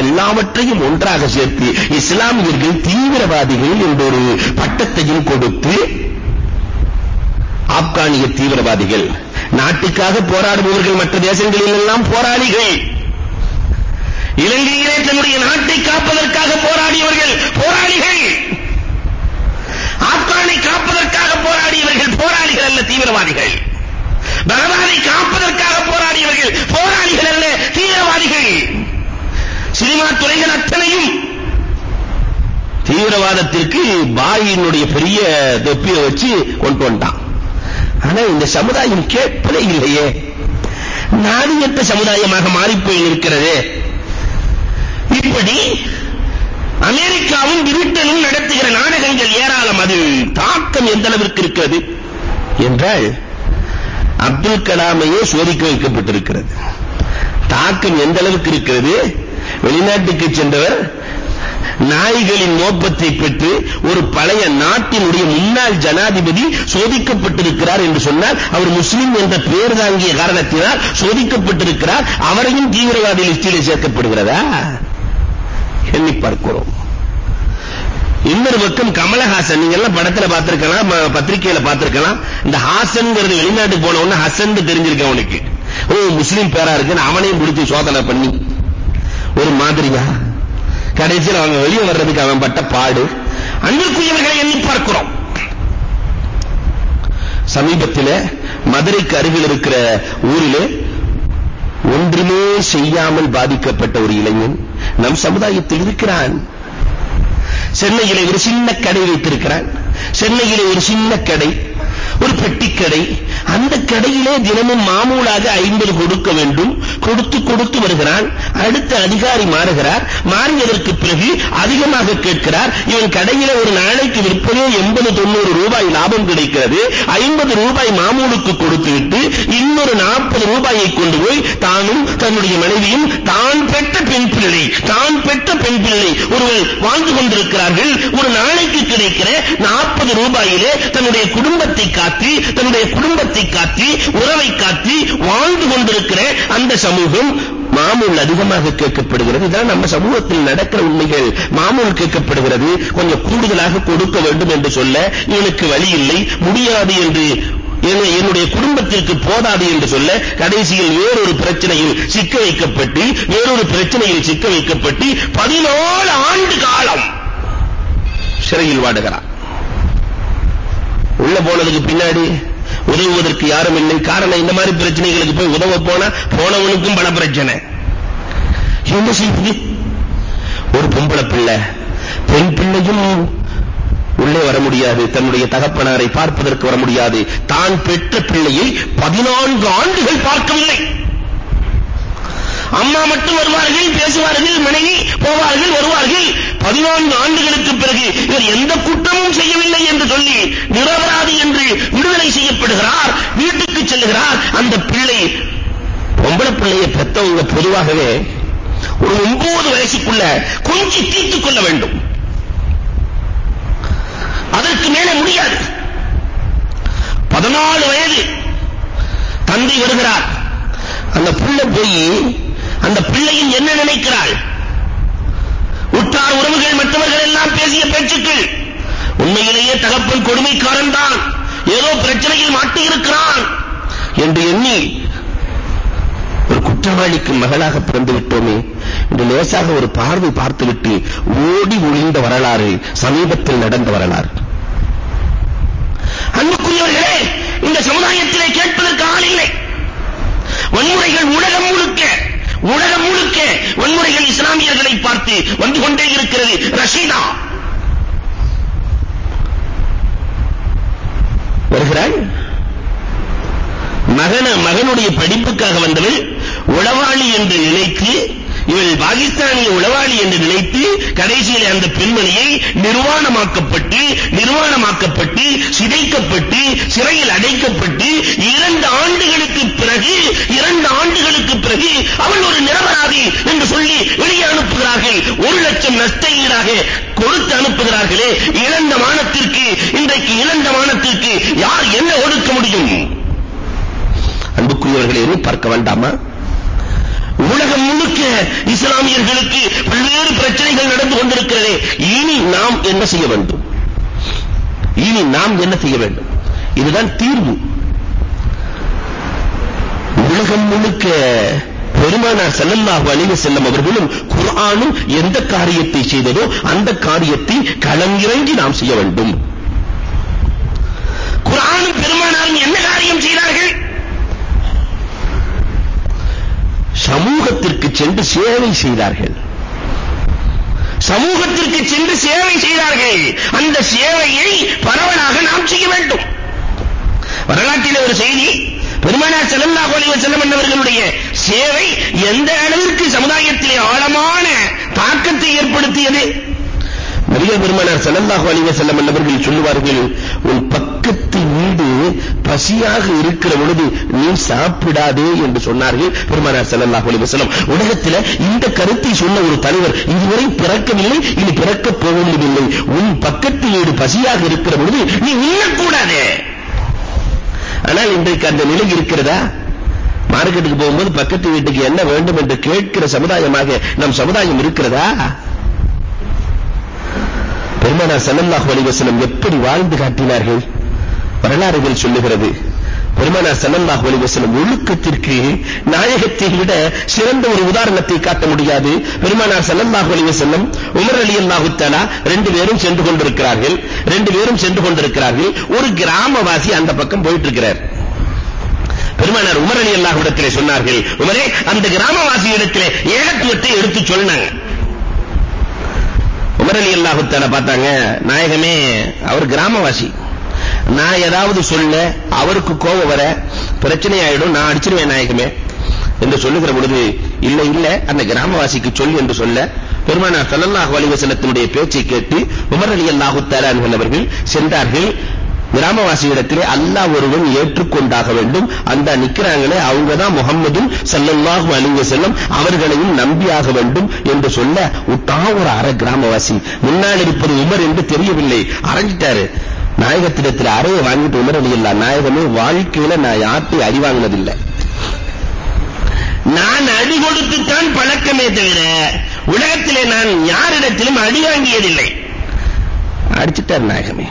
எல்லாவற்றையும் ஒன்றாக சேர்த்து இஸ்லாமியர்கள் தீவிரவாதிகள் என்றொரு பட்டத்தையும் கொடுத்து ஆப்கானிய தீவிரவாதிகள் நாட்டுக்காக போராடுபவர்கள் மற்ற தேசங்களில் எல்லாம் போராளிகள் இலங்கையிலே தன்னுடைய நாட்டை காப்பதற்காக போராடியவர்கள் போராளிகள் ஆப்கானை காப்பதற்காக போராடியவர்கள் போராளிகள் அல்ல தீவிரவாதிகள் பகவானை காப்பதற்காக போராடியவர்கள் போராளிகள் அல்ல தீவிரவாதிகள் சினிமா துறைகள் அத்தனையும் தீவிரவாதத்திற்கு பாயினுடைய பெரிய தொப்பியை வச்சு கொண்டு வந்தான் ஆனா இந்த சமுதாயம் கேட்பதே இல்லையே. நாடியற்ற சமுதாயமாக மாறிப்போய் இருக்கிறது இப்படி அமெரிக்காவும் பிரிட்டனும் நடத்துகிற நாடகங்கள் ஏராளம். அது தாக்கம் எந்த அளவிற்கு இருக்கிறது என்றால் அப்துல் கலாமையே சோதிக்க வைக்கப்பட்டிருக்கிறது. தாக்கம் எந்த அளவுக்கு இருக்கிறது? வெளிநாட்டுக்கு சென்றவர் நாய்களின் மோப்பத்தை பெற்று ஒரு பழைய நாட்டினுடைய முன்னாள் ஜனாதிபதி சோதிக்கப்பட்டிருக்கிறார் என்று சொன்னால் அவர் முஸ்லிம் என்ற பெயர் தாங்கிய காரணத்தினால் சோதிக்கப்பட்டிருக்கிறார். அவரையும் தீவிரவாதி லிஸ்டிலே சேர்க்கப்படுகிறதா? எண்ணி பார்க்கிறோம். இன்னொரு பக்கம் கமலஹாசன் நீங்க எல்லாம் படத்துல பார்த்திருக்கலாம் பத்திரிகையில பார்த்திருக்கலாம். இந்த ஹாசன்ங்கிறது வெளிநாட்டு போன உடனே ஹசன் தெரிஞ்சிருக்க அவனுக்கு. ஓ முஸ்லீம் பேரா இருக்குன்னு அவனையும் பிடிச்சி சோதனை பண்ணி. ஒரு மாதிரியா? கடைசியில் அவங்க வெளியே வர்றதுக்கு அவன் பட்ட பாடு. அன்பிற்குரியவர்களை எண்ணி பார்க்கிறோம். சமீபத்தில் மதுரைக்கு அருகில் இருக்கிற ஊரிலே ஒன்றுமே செய்யாமல் பாதிக்கப்பட்ட ஒரு இளைஞன் நம் சமுதாயத்தில் இருக்கிறான். சென்னையிலே ஒரு சின்ன கடை வைத்திருக்கிறான். சென்னையிலே ஒரு சின்ன கடை ஒரு பெட்டி கடை அந்த கடையிலே தினமும் மாமூலாக ஐம்பது கொடுக்க வேண்டும். கொடுத்து கொடுத்து வருகிறான். அடுத்த அதிகாரி மாறுகிறார். மாறியதற்கு பிறகு அதிகமாக கேட்கிறார் இவன் கடையில ஒரு நாளைக்கு விற்பதே எண்பது தொண்ணூறு ரூபாய் லாபம் கிடைக்கிறது. ஐம்பது ரூபாய் மாமூலுக்கு கொடுத்துவிட்டு இன்னொரு நாற்பது ரூபாயை கொண்டு போய் தானும் தன்னுடைய மனைவியும் தான் பெற்ற பெண் பிள்ளை தான் பெற்ற பெண் பிள்ளை ஒருவர் வாழ்ந்து கொண்டிருக்கிறார்கள். ஒரு நாளைக்கு கிடைக்கிற நாற்பது ரூபாயிலே தன்னுடைய குடும்பத்தை காத்து தன்னுடைய குடும்பத்தை குடும்பத்தை காத்து உறவை காத்து வாழ்ந்து கொண்டிருக்கிற அந்த சமூகம் மாமூல் அதிகமாக கேட்கப்படுகிறது. இதான் நம்ம சமூகத்தில் நடக்கிற உண்மைகள். மாமூல் கேட்கப்படுகிறது. கொஞ்சம் கூடுதலாக கொடுக்க வேண்டும் என்று சொல்ல இவனுக்கு வழி இல்லை முடியாது என்று என்னுடைய குடும்பத்திற்கு போதாது என்று சொல்ல கடைசியில் வேறொரு பிரச்சனையில் சிக்க வைக்கப்பட்டு வேறொரு பிரச்சனையில் சிக்க வைக்கப்பட்டு பதினோரு ஆண்டு காலம் சிறையில் வாடுகிறார். உள்ள போனதுக்கு பின்னாடி உதவுவதற்கு யாரும் இல்லை. காரணம் இந்த மாதிரி பிரச்சனைகளுக்கு போய் உதவ போனா போனவனுக்கும் பல பிரச்சனை. என்ன செய்வது? ஒரு பொம்பளை பிள்ளை. பெண் பிள்ளையும் உள்ளே வர முடியாது. தன்னுடைய தகப்பனாரை பார்ப்பதற்கு வர முடியாது. தான் பெற்ற பிள்ளையை பதினான்கு ஆண்டுகள் பார்க்கவில்லை. அம்மா மட்டும் வருவார்கள் பேசுவார்கள் மனைவி போவார்கள் வருவார்கள். பதினான்கு ஆண்டுகளுக்கு பிறகு இவர் எந்த குற்றமும் செய்யவில்லை என்று சொல்லி நிரபராதி என்று விடுதலை செய்யப்படுகிறார் வீட்டுக்கு செல்லுகிறார். அந்த பிள்ளை பொம்பளை பிள்ளையை பெற்றவங்க பொதுவாகவே ஒரு ஒன்பது வயசுக்குள்ள கொஞ்சி தீர்த்துக் கொள்ள வேண்டும். அதற்கு மேலே முடியாது. பதினாலு வயது தந்தை வருகிறார். அந்த புள்ள போய் அந்த பிள்ளையின் என்ன நினைக்கிறாள்? உற்றார் உறவுகள் மற்றவர்கள் எல்லாம் பேசிய பேச்சுக்கள். உண்மையிலேயே தகப்பன் கொடுமைக்காரன் தான். ஏதோ பிரச்சனையில் மாட்டியிருக்கிறான் என்று எண்ணி ஒரு குற்றவாளிக்கு மகளாக பிறந்து விட்டோமே என்று லேசாக ஒரு பார்வை பார்த்துவிட்டு ஓடி ஒளிந்த வரலாறு சமீபத்தில் நடந்த வரலாறு. அன்புக்குரியவர்களே இந்த சமுதாயத்திலே கேட்பதற்கு ஆள் இல்லை. வன்முறைகள் உலகம் முழுக்க உலகம் முழுக்க வன்முறைகள் இஸ்லாமியர்களை பார்த்து வந்து கொண்டே இருக்கிறது ரஷீதா. வருகிறாள் மகன மகனுடைய படிப்புக்காக வந்தவள் உளவாளி என்று நினைத்து இவள் பாகிஸ்தானிய உளவாளி என்று நினைத்து கடைசியில் அந்த பெண்மணியை நிர்வாணமாக்கப்பட்டு நிர்வாணமாக்கப்பட்டு சிதைக்கப்பட்டு சிறையில் அடைக்கப்பட்டு ஆண்டுகளுக்கு பிறகு இரண்டு ஆண்டுகளுக்கு பிறகு அவன் ஒரு நிரபராதி என்று சொல்லி வெளியே அனுப்புகிறார்கள். ஒரு லட்சம் நஷ்டஈடாக கொடுத்து அனுப்புகிறார்களே இழந்த மானத்திற்கு இன்றைக்கு இழந்த மானத்திற்கு யார் என்ன ஒடுக்க முடியும்? அன்புக்குரியவர்களை பார்க்க வேண்டாமா? உலகம் முழுக்க இஸ்லாமியர்களுக்கு பல்வேறு பிரச்சனைகள் நடந்து கொண்டிருக்கிறதே. இனி நாம் என்ன செய்ய வேண்டும்? இனி நாம் என்ன செய்ய வேண்டும்? இதுதான் தீர்வு. உலகம் முழுக்க பெருமானார் செல்லல்லாஹு அலைஹி செல்லும் அவர்களும் குர்ஆனும் எந்த காரியத்தை செய்ததோ அந்த காரியத்தை களம் இறங்கி நாம் செய்ய வேண்டும். குர்ஆனும் பெருமானாரும் என்ன காரியம் செய்தார்கள்? சமூகத்திற்கு சென்று சேவை செய்தார்கள். சமூகத்திற்கு சென்று சேவை செய்தார்கள். அந்த சேவையை பரவலாக நாம் செய்ய வேண்டும். வரலாற்றில் ஒரு செய்தி பெருமானார் ஸல்லல்லாஹு அலைஹி வஸல்லம் என்பவர்களுடைய சேவை எந்த அளவிற்கு சமுதாயத்திலே ஆழமான தாக்கத்தை ஏற்படுத்தியது? நபிகள் பெருமானார் ஸல்லல்லாஹு அலைஹி வஸல்லம் என்பவர்கள் சொல்லுவார்கள் உன் பக்கத்து வீடு பசியாக இருக்கிற பொழுது நீ சாப்பிடாதே என்று சொன்னார்கள் பெருமானார் ஸல்லல்லாஹு அலைஹி வஸல்லம். உலகத்தில் இந்த கருத்தை சொன்ன ஒரு தலைவர் இதுவரை பிறக்கவில்லை இனி பிறக்கப் போவதும் இல்லை உன் பக்கத்து வீடு பசியாக இருக்கிற பொழுது நீ உண்ணக்கூடாதே. ஆனால் இன்றைக்கு அந்த நிலை இருக்கிறதா? மார்க்கெட்டுக்கு போகும்போது பக்கத்து வீட்டுக்கு என்ன வேண்டும் என்று கேட்கிற சமுதாயமாக நம் சமுதாயம் இருக்கிறதா? பெருமானார் சல்லல்லாஹு அலைஹி வஸல்லம் எப்படி வாழ்ந்து காட்டினார்கள்? வரலாறுகள் சொல்லுகிறது. பெருமானார் ஸல்லல்லாஹு அலைஹி வஸல்லம் ஒழுக்கத்திற்கு நாயகத்தை விட சிறந்த ஒரு உதாரணத்தை காட்ட முடியாது. பெருமானார் ஸல்லல்லாஹு அலைஹி வஸல்லம் உமர் ரலியல்லாஹு தஆலா ரெண்டு பேரும் சென்று கொண்டிருக்கிறார்கள். ரெண்டு பேரும் சென்று கொண்டிருக்கிறார்கள். ஒரு கிராமவாசி அந்த பக்கம் போயிட்டு இருக்கிறார் பெருமானார் உமர் ரலியல்லாஹு இடத்திலே சொன்னார்கள் உமரே அந்த கிராமவாசி இடத்திலே ஏகத்துவத்தை எடுத்து சொன்னாங்க உமர் ரலியல்லாஹு தஆலா பார்த்தாங்க நாயகமே அவர் கிராமவாசி. நான் ஏதாவது சொல்ல அவருக்கு கோபம் வர பிரச்சனை ஆயிடும் நான் அடிச்சிருவேன் நாயகமே என்று சொல்லுகிற பொழுது இல்ல இல்ல அந்த கிராமவாசிக்கு சொல் என்று சொல்ல. பெருமானார் ஸல்லல்லாஹு அலைஹி வஸல்லத்தினுடைய பேச்சை கேட்டு உமர் ரலியல்லாஹு தஆலா அவர்கள் சென்றார்கள். கிராமவாசியிடத்திலே அல்லாஹ் ஒருவன் ஏற்றுக்கொண்டாக வேண்டும். அந்த நிக்கிறாங்களே அவங்க தான் முகம்மதும் சல்லல்லாஹு அலைஹி வஸல்லம் அவர்களையும் நம்பியாக வேண்டும் என்று சொல்ல உட்டா ஒரு அரை கிராமவாசி. முன்னால் இருப்பது உமர் என்று தெரியவில்லை. அரைஞ்சிட்டாரு. நாயகத்திடத்தில் அறையை வாங்கிட்டு உமர் அலியல்லா நாயகமே வாழ்க்கையில நான் யார்ட்டையும் அடி வாங்கினதில்லை. நான் அடி கொடுத்துத்தான் பழக்கமே தவிர உலகத்திலே நான் யாரிடத்திலும் அடி வாங்கியதில்லை. அடிச்சிட்டார் நாயகமே.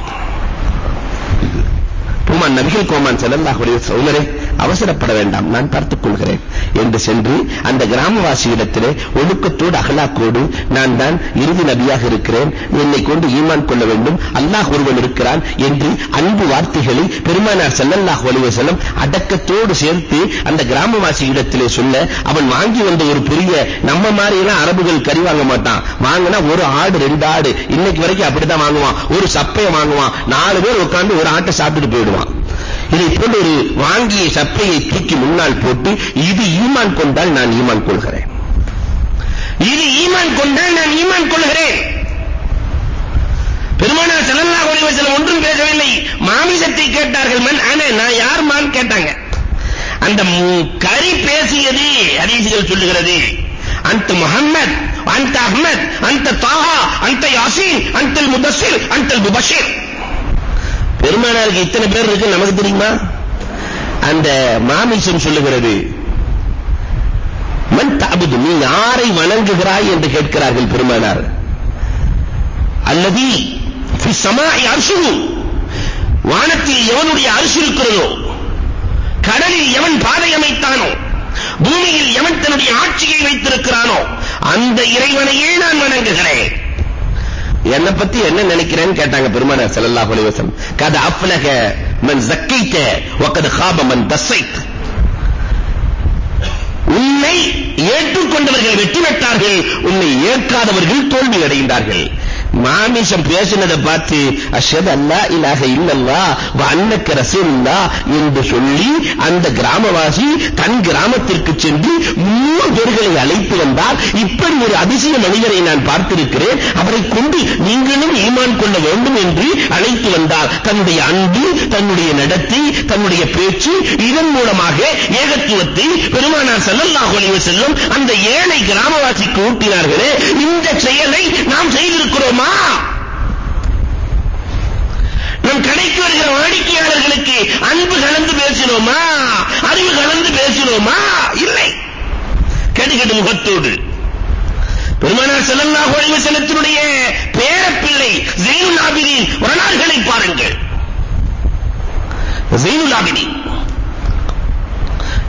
பூமான் நபிகள் கோமான் ஸல்லல்லாஹு உமரே அவசரப்பட வேண்டாம் நான் பார்த்துக் கொள்கிறேன். என்று சென்று அந்த கிராமவாசியிடத்திலே ஒழுக்கத்தோடு அகலாக்கோடு நான் தான் இறுதி நபியாக இருக்கிறேன் என்னை கொண்டு ஈமான் கொள்ள வேண்டும் அல்லாஹ் ஒருவன் இருக்கிறான் என்று அன்பு வார்த்தைகளை பெருமானார் செல்லல்லாஹ் அலைஹி அடக்கத்தோடு சேர்த்து அந்த கிராமவாசியிடத்திலே சொல்ல அவன் வாங்கி வந்த ஒரு பெரிய நம்ம மாதிரி எல்லாம் அரபுகள் கறி வாங்க மாட்டான். வாங்கினா ஒரு ஆடு ரெண்டு ஆடு இன்னைக்கு வரைக்கும் அப்படித்தான் வாங்குவான். ஒரு சப்பையை வாங்குவான். நாலு பேர் உட்கார்ந்து ஒரு ஆட்டை சாப்பிட்டுட்டு போயிடுவான். இதை போன்ற ஒரு வாங்கிய சப்பையை தூக்கி முன்னால் போட்டு இது ஈமான் கொண்டால் நான் ஈமான் கொள்கிறேன். இது ஈமான் கொண்டால் நான் ஈமான் கொள்கிறேன். பெருமானார் ஸல்லல்லாஹு அலைஹி வஸல்லம் ஒன்றும் பேசவில்லை. மாமிசத்தை கேட்டார்கள் மன் அன? நான் யார் மான்? கேட்டாங்க. அந்த கரி பேசியது ஹதீஸ்கள் சொல்லுகிறது. அந்த முஹம்மத் அந்த அஹ்மத் அந்த தாஹா அந்த யாசீன் அந்த முதஸ்ஸிர் அந்த முபஷிர். பெருமானாருக்கு இத்தனை பேர் இருக்கு நமக்கு தெரியுமா? அந்த மாமிசம் சொல்லுகிறது மன் தஅபுது நீ யாரை வணங்குகிறாய் என்று கேட்கிறார்கள் பெருமானார். அல்லதி ஃபி ஸமாஇ அர்ஷுஹு வானத்தில் எவனுடைய அரிசி இருக்கிறதோ கடலில் எவன் பாதை அமைத்தானோ பூமியில் எவன் தன்னுடைய ஆட்சியை வைத்திருக்கிறானோ அந்த இறைவனையே நான் வணங்குகிறேன். என்ன பத்தி என்ன நினைக்கிறேன்னு கேட்டாங்க பெருமானார் ஸல்லல்லாஹு அலைஹி வஸல்லம். கத அஃப்லக மன் ஜக்கைத வகத் ஹாப மன் தஸைத். உன்னை ஏற்றுக்கொண்டவர்கள் வெற்றி பெற்றார்கள் உன்னை ஏற்காதவர்கள் தோல்வி அடைகின்றார்கள் மாமிசம் பேசினதை பார்த்து அஷத் அல்லா இலாக இல்லல்லா வண்ணக்க அன்னக்க என்று சொல்லி அந்த கிராமவாசி தன் கிராமத்திற்கு சென்று மூணு பேர்களை அழைத்து வந்தால் இப்படி ஒரு அதிசய மனிதரை நான் பார்த்திருக்கிறேன். அவரை கொண்டு நீங்களும் ஈமான் கொள்ள வேண்டும் என்று அழைத்து வந்தால் தன்னுடைய அன்பு தன்னுடைய நடத்தி தன்னுடைய பேச்சு இதன் மூலமாக ஏகத்துவத்தை பெருமானார் ஸல்லல்லாஹு அலைஹி அந்த ஏழை கிராமவாசிக்கு ஊட்டினார்களே. இந்த செயலை நாம் செய்திருக்கிறோமா? நம் கடைக்கு வருகிற வாடிக்கையாளர்களுக்கு அன்பு கலந்து பேசினோமா? அறிவு கலந்து பேசினோமா? இல்லை. கடுகடு முகத்தோடு. பெருமானார் செல்லல்லா அலைஹி செல்லத்தினுடைய பேரப்பிள்ளை ஜெயினுல் ஆபிதீன் வரலாறுகளை பாருங்கள். ஜெயினுல் ஆபிதீன்.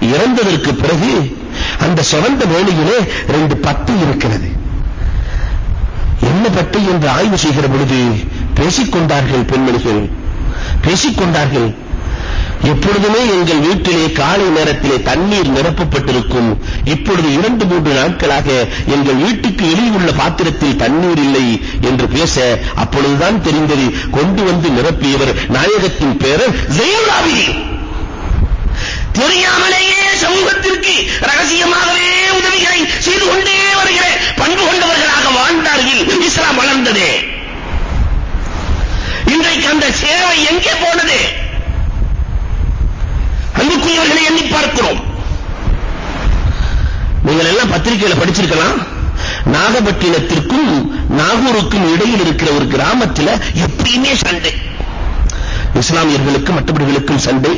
இறந்ததற்கு பிறகு அந்த செவந்த வேலையிலே ரெண்டு பத்து இருக்கிறது. என்ன பட்டை என்று ஆய்வு செய்கிற பொழுது பேசிக்கொண்டார்கள் பெண்மணிகள். பேசிக்கொண்டார்கள். எப்பொழுதுமே எங்கள் வீட்டிலே காலை நேரத்திலே தண்ணீர் நிரப்பப்பட்டிருக்கும். இப்பொழுது இரண்டு மூன்று நாட்களாக எங்கள் வீட்டுக்கு வெளியில் உள்ள பாத்திரத்தில் தண்ணீர் இல்லை என்று பேச அப்பொழுதுதான் தெரிந்தது. கொண்டு வந்து நிரப்பியவர் நாயகத்தின் பேரர் ஜெயலாவி தெரியாமலேயே சமூகத்திற்கு ரகசியமாகவே உதவிகளை செய்து கொண்டே வருகிற பண்பு கொண்டவர்களாக வாழ்ந்தார்கள். இஸ்லாம் வளர்ந்தது. இன்றைக்கு அந்த சேவை எங்கே போனது? அன்புக்குரியவர்களை எண்ணி பார்க்கிறோம். நீங்கள் எல்லாம் பத்திரிகையில படிச்சிருக்கலாம். நாகப்பட்டினத்திற்கும் நாகூருக்கும் இடையில் இருக்கிற ஒரு கிராமத்தில் எப்பயுமே சண்டை. இஸ்லாமியர்களுக்கும் மற்றவர்களுக்கும் சண்டை.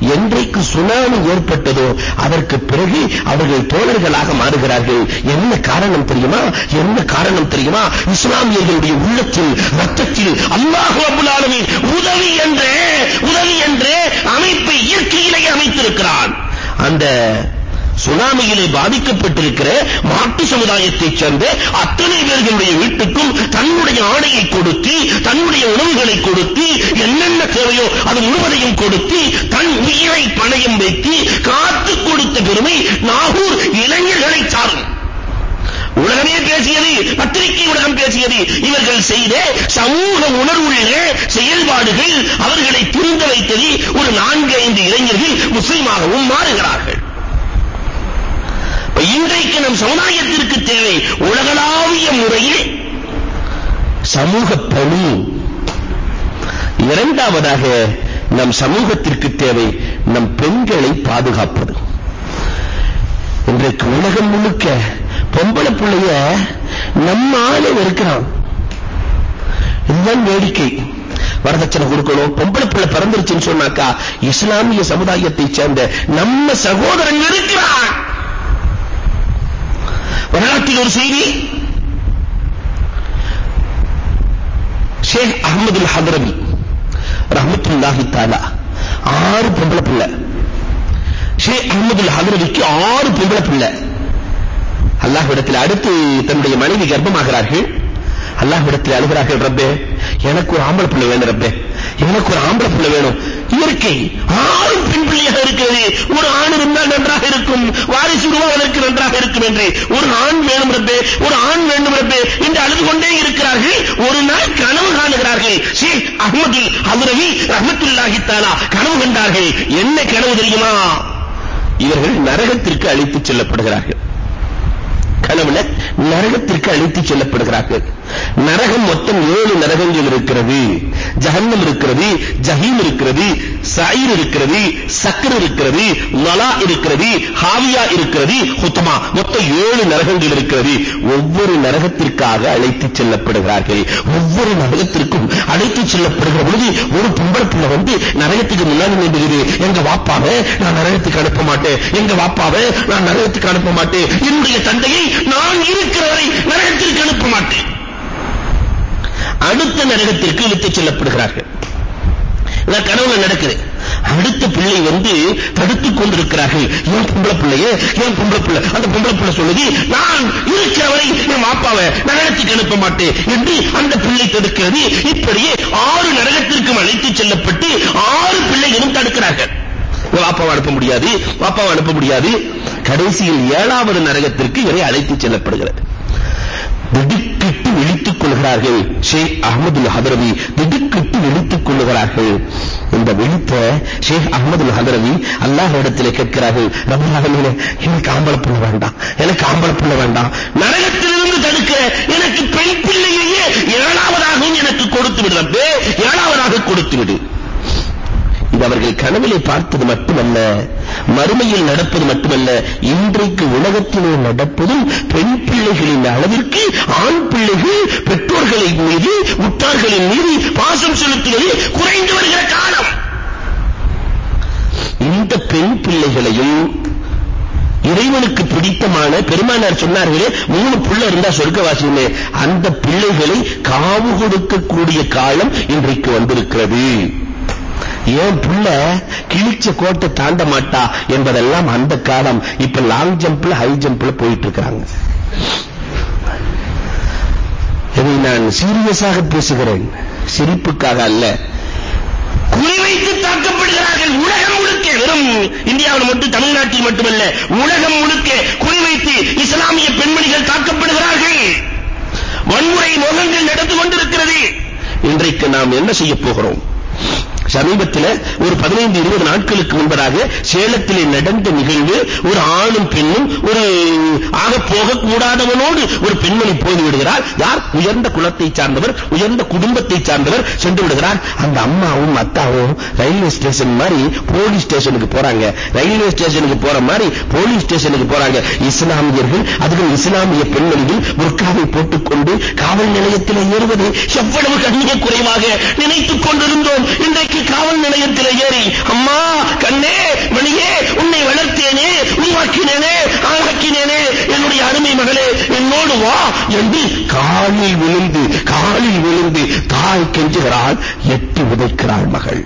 என்றைக்கு சுனாமி ஏற்பட்டதோ அதற்கு பிறகு அவர்கள் தோழர்களாக மாறுகிறார்கள். என்ன காரணம் தெரியுமா? என்ன காரணம் தெரியுமா? இஸ்லாமியர்களுடைய உள்ளத்தில் ரத்தத்தில் அல்லாஹ் ரப்பல் ஆலமீன் உதவி என்ற உதவி என்ற அமைப்பை இயற்கையிலேயே அமைத்திருக்கிறான். அந்த சுனாமியிலே பாதிக்கப்பட்டிருக்கிற மாட்டு சமுதாயத்தைச் சேர்ந்த அத்தனை பேர்களுடைய வீட்டுக்கும் தன்னுடைய ஆடையை கொடுத்து தன்னுடைய உணவுகளை கொடுத்து என்னென்ன தேவையோ அது முழுவதையும் கொடுத்து தன் உயிரை பணயம் வைத்து காத்து கொடுத்த பெருமை நாகூர் இளைஞர்களை சாரும். உலகமே பேசியது பத்திரிகை உலகம் பேசியது இவர்கள் செய்த சமூக உணர்வுள்ள செயல்பாடுகள் அவர்களை புரிந்து வைத்தது ஒரு நான்கு ஐந்து இளைஞர்கள் முஸ்லீமாகவும் மாறுகிறார்கள். இன்றைக்கு நம் சமுதாயத்திற்கு தேவை. உலகளாவிய முறையில் சமூக பணி. இரண்டாவதாக நம் சமூகத்திற்கு தேவை நம் பெண்களை பாதுகாப்பது. இன்றைக்கு உலகம் முழுக்க பொம்பளை பிள்ளைய நம்ம ஆளே இருக்கிறான் இதுதான் வேடிக்கை. வரதட்சணை கொடுக்கணும். பொம்பளை பிள்ளை பிறந்துருச்சுன்னு சொன்னாக்கா இஸ்லாமிய சமுதாயத்தை சேர்ந்த நம்ம சகோதரன் இருக்கிறான் வரலாற்றில் ஒரு செய்தி. ஷேக் அகமது ஹதரவி ரஹமத்துல்லாஹி தாலா ஆறு பொம்பளை பிள்ளை. ஷேக் அகமது ஹதரவிக்கு ஆறு பொம்பளை பிள்ளை. அல்லாஹ்விடத்தில் அடுத்து தன்னுடைய மனைவி கர்ப்பமாகிறார்கள். அல்லாஹ்விடத்தில் அழுகிறார்கள் ரப்பே. எனக்கு ஒரு ஆம்பளை பிள்ளை வேணும் ரப்பே. எனக்கு ஒரு ஆம்பளை பிள்ளை வேணும். இயற்கை ஆறு பெண் பிள்ளையாக இருக்கிறது. ஒரு ஆண் இருந்தால் நன்றாக இருக்கும். வாரிசு உருவாவதற்கு நன்றாக இருக்கும் என்று. ஒரு ஆண் வேணும் ரப்பே. ஒரு ஆண் வேண்டும் ரப்பே என்று அழுது கொண்டே இருக்கிறார்கள். ஒரு நாள் கனவு காணுகிறார்கள். ஷேக் அகமது ஹதுரவி ரஹமத்துல்லாஹி கனவு கண்டார்கள். என்ன கனவு தெரியுமா? இவர்கள் நரகத்திற்கு அழைத்துச் செல்லப்படுகிறார்கள். கனவுல நரகத்திற்கு அழைத்துச் செல்லப்படுகிறார்கள். நரகம் மொத்தம் ஏழு நரகங்கள் இருக்கிறது. ஜஹன்னம் இருக்கிறது ஜஹீம் இருக்கிறது சயிர் இருக்கிறது சக்கர் இருக்கிறது லலா இருக்கிறது ஹாவியா இருக்கிறது ஹுத்தமா மொத்தம் ஏழு நரகங்கள் இருக்கிறது. ஒவ்வொரு நரகத்திற்காக அழைத்து செல்லப்படுகிறார்கள். ஒவ்வொரு நரகத்திற்கும் அழைத்து செல்லப்படுகிற பொழுது ஒரு பொம்பளை பிள்ளை வந்து நரகத்துக்கு முன்னாடி நின்றுகிறது எங்க வாப்பாவை நான் நரகத்துக்கு அனுப்ப மாட்டேன். எங்க வாப்பாவை நான் நரகத்துக்கு அனுப்ப மாட்டேன். என்னுடைய தந்தையை நான் இருக்கிறவரை நரகத்திற்கு அனுப்ப மாட்டேன். அடுத்த நரகத்திற்கு இழுத்துச் செல்லப்படுகிறார்கள். இதான் கனவுல நடக்குது. அடுத்த பிள்ளை வந்து தடுத்துக் கொண்டிருக்கிறார்கள். என் பொம்பளை பிள்ளைய? என் பொம்பளை பிள்ளை? அந்த பொம்பளை பிள்ளை சொல்லுது நான் இருக்கிறவரை என் மாப்பாவை நரகத்துக்கு அனுப்ப மாட்டேன் என்று அந்த பிள்ளை தடுக்கிறது. இப்படியே ஆறு நரகத்திற்கும் அழைத்துச் செல்லப்பட்டு ஆறு பிள்ளைகளும் தடுக்கிறார்கள். வாப்பாவை அனுப்ப முடியாது வாப்பாவை அனுப்ப முடியாது. கடைசியில் ஏழாவது நரகத்திற்கு இவரை அழைத்துச் செல்லப்படுகிறது. திடுக்கிட்டு விழித்துக் கொள்கிறார்கள். ஷேக் அகமது ஹதரவி திடுக்கிட்டு விழித்துக் கொள்கிறார்கள் இந்த விழித்த ஷேக் அகமது ஹதரவி அல்லாஹ் இடத்திலே கேட்கிறார்கள் ரபுல்லாஹமே எனக்கு ஆம்பளை பிள்ளை வேண்டாம். எனக்கு ஆம்பளை பிள்ளை வேண்டாம். நரகத்திலிருந்து தடுக்க எனக்கு பெண் பிள்ளையையே ஏழாவதாகவும் எனக்கு கொடுத்து விடு ஏழாவதாக கொடுத்து விடு. அவர்கள் கனவிலே பார்த்தது மட்டுமல்ல மறுமையில் நடப்பது மட்டுமல்ல இன்றைக்கு உலகத்திலே நடப்பதும் பெண் பிள்ளைகளின் அளவிற்கு ஆண் பிள்ளைகள் பெற்றோர்களின் மீது உற்றார்களின் மீது பாசம் செலுத்துவது குறைந்து வருகிற காலம். இந்த பெண் பிள்ளைகளையும் இறைவனுக்கு பிடித்தமான பெருமானார் சொன்னார்களே மூணு புள்ள இருந்தா சொர்க்கவாசியுமே அந்த பிள்ளைகளை காவு கொடுக்கக்கூடிய காலம் இன்றைக்கு வந்திருக்கிறது. ஏன் புள்ள கிழிச்ச கோட்டை தாண்ட மாட்டா என்பதெல்லாம் அந்த காலம். இப்ப லாங் ஜம்ப்ல ஹை ஜம்ப்ல போயிட்டு இருக்கிறாங்க. இதை நான் சீரியஸாக பேசுகிறேன். சிரிப்புக்காக அல்ல. குறிவைத்து தாக்கப்படுகிறார்கள். உலகம் முழுக்க வெறும் இந்தியாவில் மட்டும் தமிழ்நாட்டில் மட்டுமல்ல உலகம் முழுக்க குறிவைத்து இஸ்லாமிய பெண்மணிகள் தாக்கப்படுகிறார்கள். வன்முறை முகங்கள் நடந்து கொண்டிருக்கிறது. இன்றைக்கு நாம் என்ன செய்ய போகிறோம்? சமீபத்தில் ஒரு 15 20 நாட்களுக்கு முன்பதாக சேலத்திலே நடந்த நிகழ்வு ஒரு ஆணும் பெண்ணும் ஒரு ஆக போக கூடாதவனோடு ஒரு பெண்மணி போய் விடுகிறார் யார்? உயர்ந்த குலத்தை சார்ந்தவர் உயர்ந்த குடும்பத்தை சார்ந்தவர் சென்று விடுகிறார். அந்த அம்மாவும் அத்தாவும் ரயில்வே ஸ்டேஷன் மாதிரி போலீஸ் ஸ்டேஷனுக்கு போறாங்க. ரயில்வே ஸ்டேஷனுக்கு போற மாதிரி போலீஸ் ஸ்டேஷனுக்கு போறாங்க. இஸ்லாமியர்கள் அதுவும் இஸ்லாமிய பெண்மணிகள் புர்காவை கொண்டு காவல் நிலையத்தில் ஏறுவது எவ்வளவு கண்ணிய குறைவாக நினைத்துக் கொண்டிருந்தோம். இன்றைக்கு காவல் நிலையத்தில் ஏறி அம்மா கண்ணே வெளியே உன்னை வளர்த்தேனே உருவாக்கினேனே ஆளாக்கினேனே என்னுடைய அருமை மகளே என்னோடு வா என்று காலில் விழுந்து காலில் விழுந்து தாய் கெஞ்சுகிறாள். எட்டி உதைக்கிறாள் மகள்.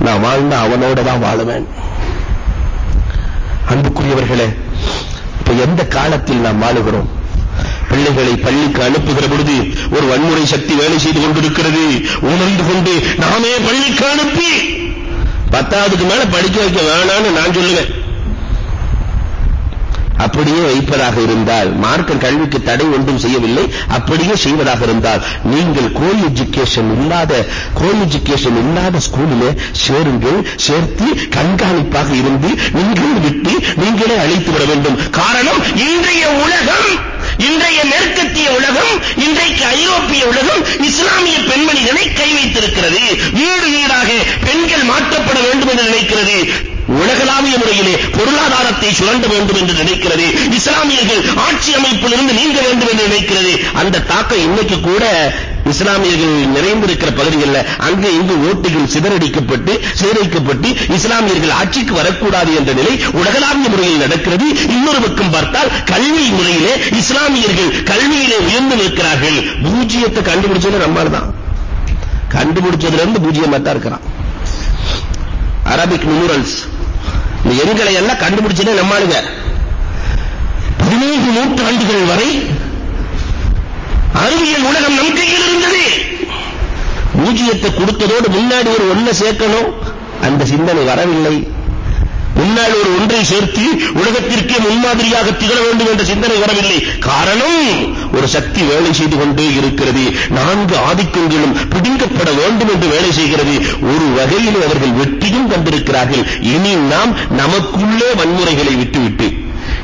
நான் வாழ்ந்த அவனோட தான் வாழுவேன். அன்புக்குரியவர்களே இப்ப எந்த காலத்தில் நாம் வாழுகிறோம்? பிள்ளைகளை பள்ளிக்கு அனுப்புகிற பொழுது ஒரு வன்முறை சக்தி வேலை செய்து கொண்டிருக்கிறது. உணர்ந்து கொண்டு நாமே பள்ளிக்கு அனுப்பி. பத்தாவதுக்கு மேல படிக்க வைக்க வேணாம்னு நான் சொல்லுவேன். அப்படியே வைப்பதாக இருந்தால் மார்க்க கல்விக்கு தடை ஒன்றும் செய்யவில்லை. அப்படியே செய்வதாக இருந்தால் நீங்கள் கோ எஜுகேஷன் இல்லாத கோ எஜுகேஷன் இல்லாத ஸ்கூலிலே சேருங்கள் சேர்த்து கண்காணிப்பாக இருந்து நீங்கள் விட்டு நீங்களே அழைத்து விட வேண்டும். காரணம் இன்றைய உலகம் இன்றைய மேற்கத்திய உலகம் இன்றைக்கு ஐரோப்பிய உலகம் இஸ்லாமிய பெண்மணிகளை கை வைத்திருக்கிறது வீடு வீடாக பெண்கள் மாற்றப்பட வேண்டும் என்று நினைக்கிறது. உலகளாவிய முறையிலே பொருளாதாரத்தை சுரண்ட வேண்டும் என்று நினைக்கிறது. இஸ்லாமியர்கள் ஆட்சி அமைப்பிலிருந்து நீங்க வேண்டும் என்று நினைக்கிறது. அந்த தாக்கம் இன்னைக்கு கூட இஸ்லாமியர்கள் நிறைந்திருக்கிற பகுதிகளில் அங்கு இங்கு ஓட்டுகள் சிதறடிக்கப்பட்டு சிதறடிக்கப்பட்டு இஸ்லாமியர்கள் ஆட்சிக்கு வரக்கூடாது என்ற நிலை உலகளாவிய முறையில் நடக்கிறது. இன்னொரு பக்கம் பார்த்தால் கல்வி முறையிலே இஸ்லாமியர்கள் கல்வியிலே உயர்ந்து நிற்கிறார்கள். பூஜ்ஜியத்தை கண்டுபிடிச்சது நம்மால் தான் கண்டுபிடிச்சதுல இருந்து பூஜ்ஜியமா தான் இருக்கிறான். அரபிக் நியூரல்ஸ் இந்த எண்களை எல்லாம் கண்டுபிடிச்சதே நம்மாளுங்க பதினைந்து நூற்றாண்டுகள் வரை அறிவியல் உலகம் நம் கையில் இருந்தது. பூஜ்ஜியத்தை கொடுத்ததோடு முன்னாடி ஒரு ஒன்ன சேர்க்கணும். அந்த சிந்தனை வரவில்லை. முன்னால் ஒரு ஒன்றை சேர்த்து உலகத்திற்கே முன்மாதிரியாக திகழ வேண்டும் என்ற சிந்தனை வரவில்லை. காரணம் ஒரு சக்தி வேலை செய்து கொண்டே இருக்கிறது. நான்கு ஆதிக்கங்களும் பிடிக்கப்பட வேண்டும் என்று வேலை செய்கிறது. ஒரு வகையில் அவர்கள் வெற்றியும் கண்டிருக்கிறார்கள் இனி நாம் நமக்குள்ளே வன்முறைகளை விட்டுவிட்டு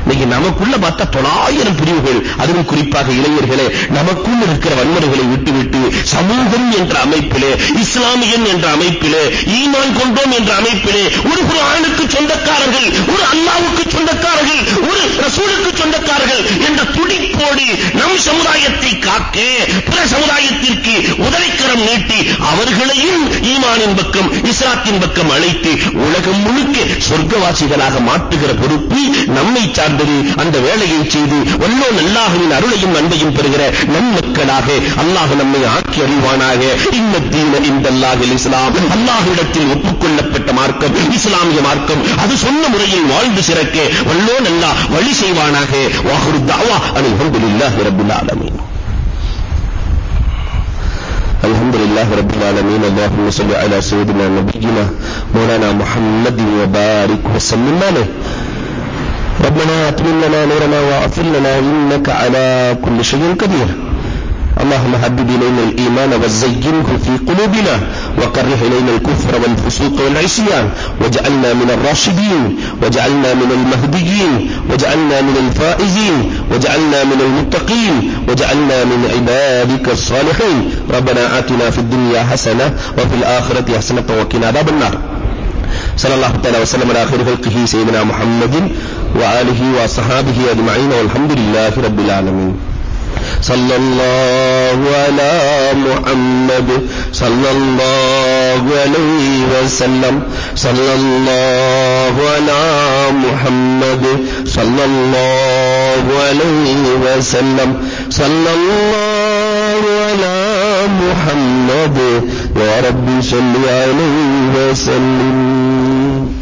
இன்னைக்கு நமக்குள்ள பார்த்தா தொள்ளாயிரம் பிரிவுகள் அதுவும் குறிப்பாக இளைஞர்களே நமக்குள் இருக்கிற வன்முறைகளை விட்டுவிட்டு சமூகம் என்ற அமைப்பிலே இஸ்லாமியன் என்ற அமைப்பிலே ஈமான் கொண்டோம் என்ற அமைப்பிலே ஒரு குர்ஆனுக்கு சொந்தக்காரர்கள் ஒரு அல்லாஹ்வுக்கு சொந்தக்காரர்கள் ஒரு ரசூலுக்கு சொந்தக்காரர்கள் என்ற துடிப்போடு நம் சமுதாயத்தை காக்க பிற சமுதாயத்திற்கு உதவிக்கரம் நீட்டி அவர்களையும் ஈமானின் பக்கம் இஸ்லாத்தின் பக்கம் அழைத்து உலகம் முழுக்க சொர்க்கவாசிகளாக மாற்றுகிற பொறுப்பு நம்மை சார்ந்தது அந்த வேலையை செய்து வல்லோன் அல்லாஹ்வின் அருளையும் அன்பையும் பெறுகிற நன்மக்களாக அல்லாஹ் நம்மை ஆக்கி அறிவானாக இன்னத்தீன இந்தல்லாஹில் இஸ்லாம் அல்லாஹ்விடத்தில் ஒப்புக்கொள்ளப்பட்ட மார்க்கம் இஸ்லாமிய மார்க்கம் அது சொன்ன முறையில் வாழ்ந்து சிறக்க வல்லோன் அல்லாஹ் வழி செய்வானாக வாஹுரு தாவா அல்ஹம்துலில்லாஹி ரப்பில் ஆலமீன் الحمد لله رب العالمين اللهم صل على سيدنا نبينا مولانا محمد وبارك وسلم عليه ربنا اتمم لنا نورنا واغفر لنا انك على كل شيء قدير. اللهم حبب إلينا الإيمان وزينه في قلوبنا وكره إلينا الكفر والفسوق والعصيان واجعلنا من الراشدين واجعلنا من المهديين واجعلنا من الفائزين واجعلنا من المتقين واجعلنا من عبادك الصالحين. ربنا آتنا في الدنيا حسنة وفي الآخرة حسنة وقنا عذاب النار. صلى الله تعالى وسلم على خير خلقه سيدنا محمد وآله وصحابه أجمعين والحمد لله رب العالمين. صلى الله على محمد صلى الله عليه وسلم. صلى الله على محمد صلى الله عليه وسلم. صلى الله على محمد يا رب صل عليه وسلم.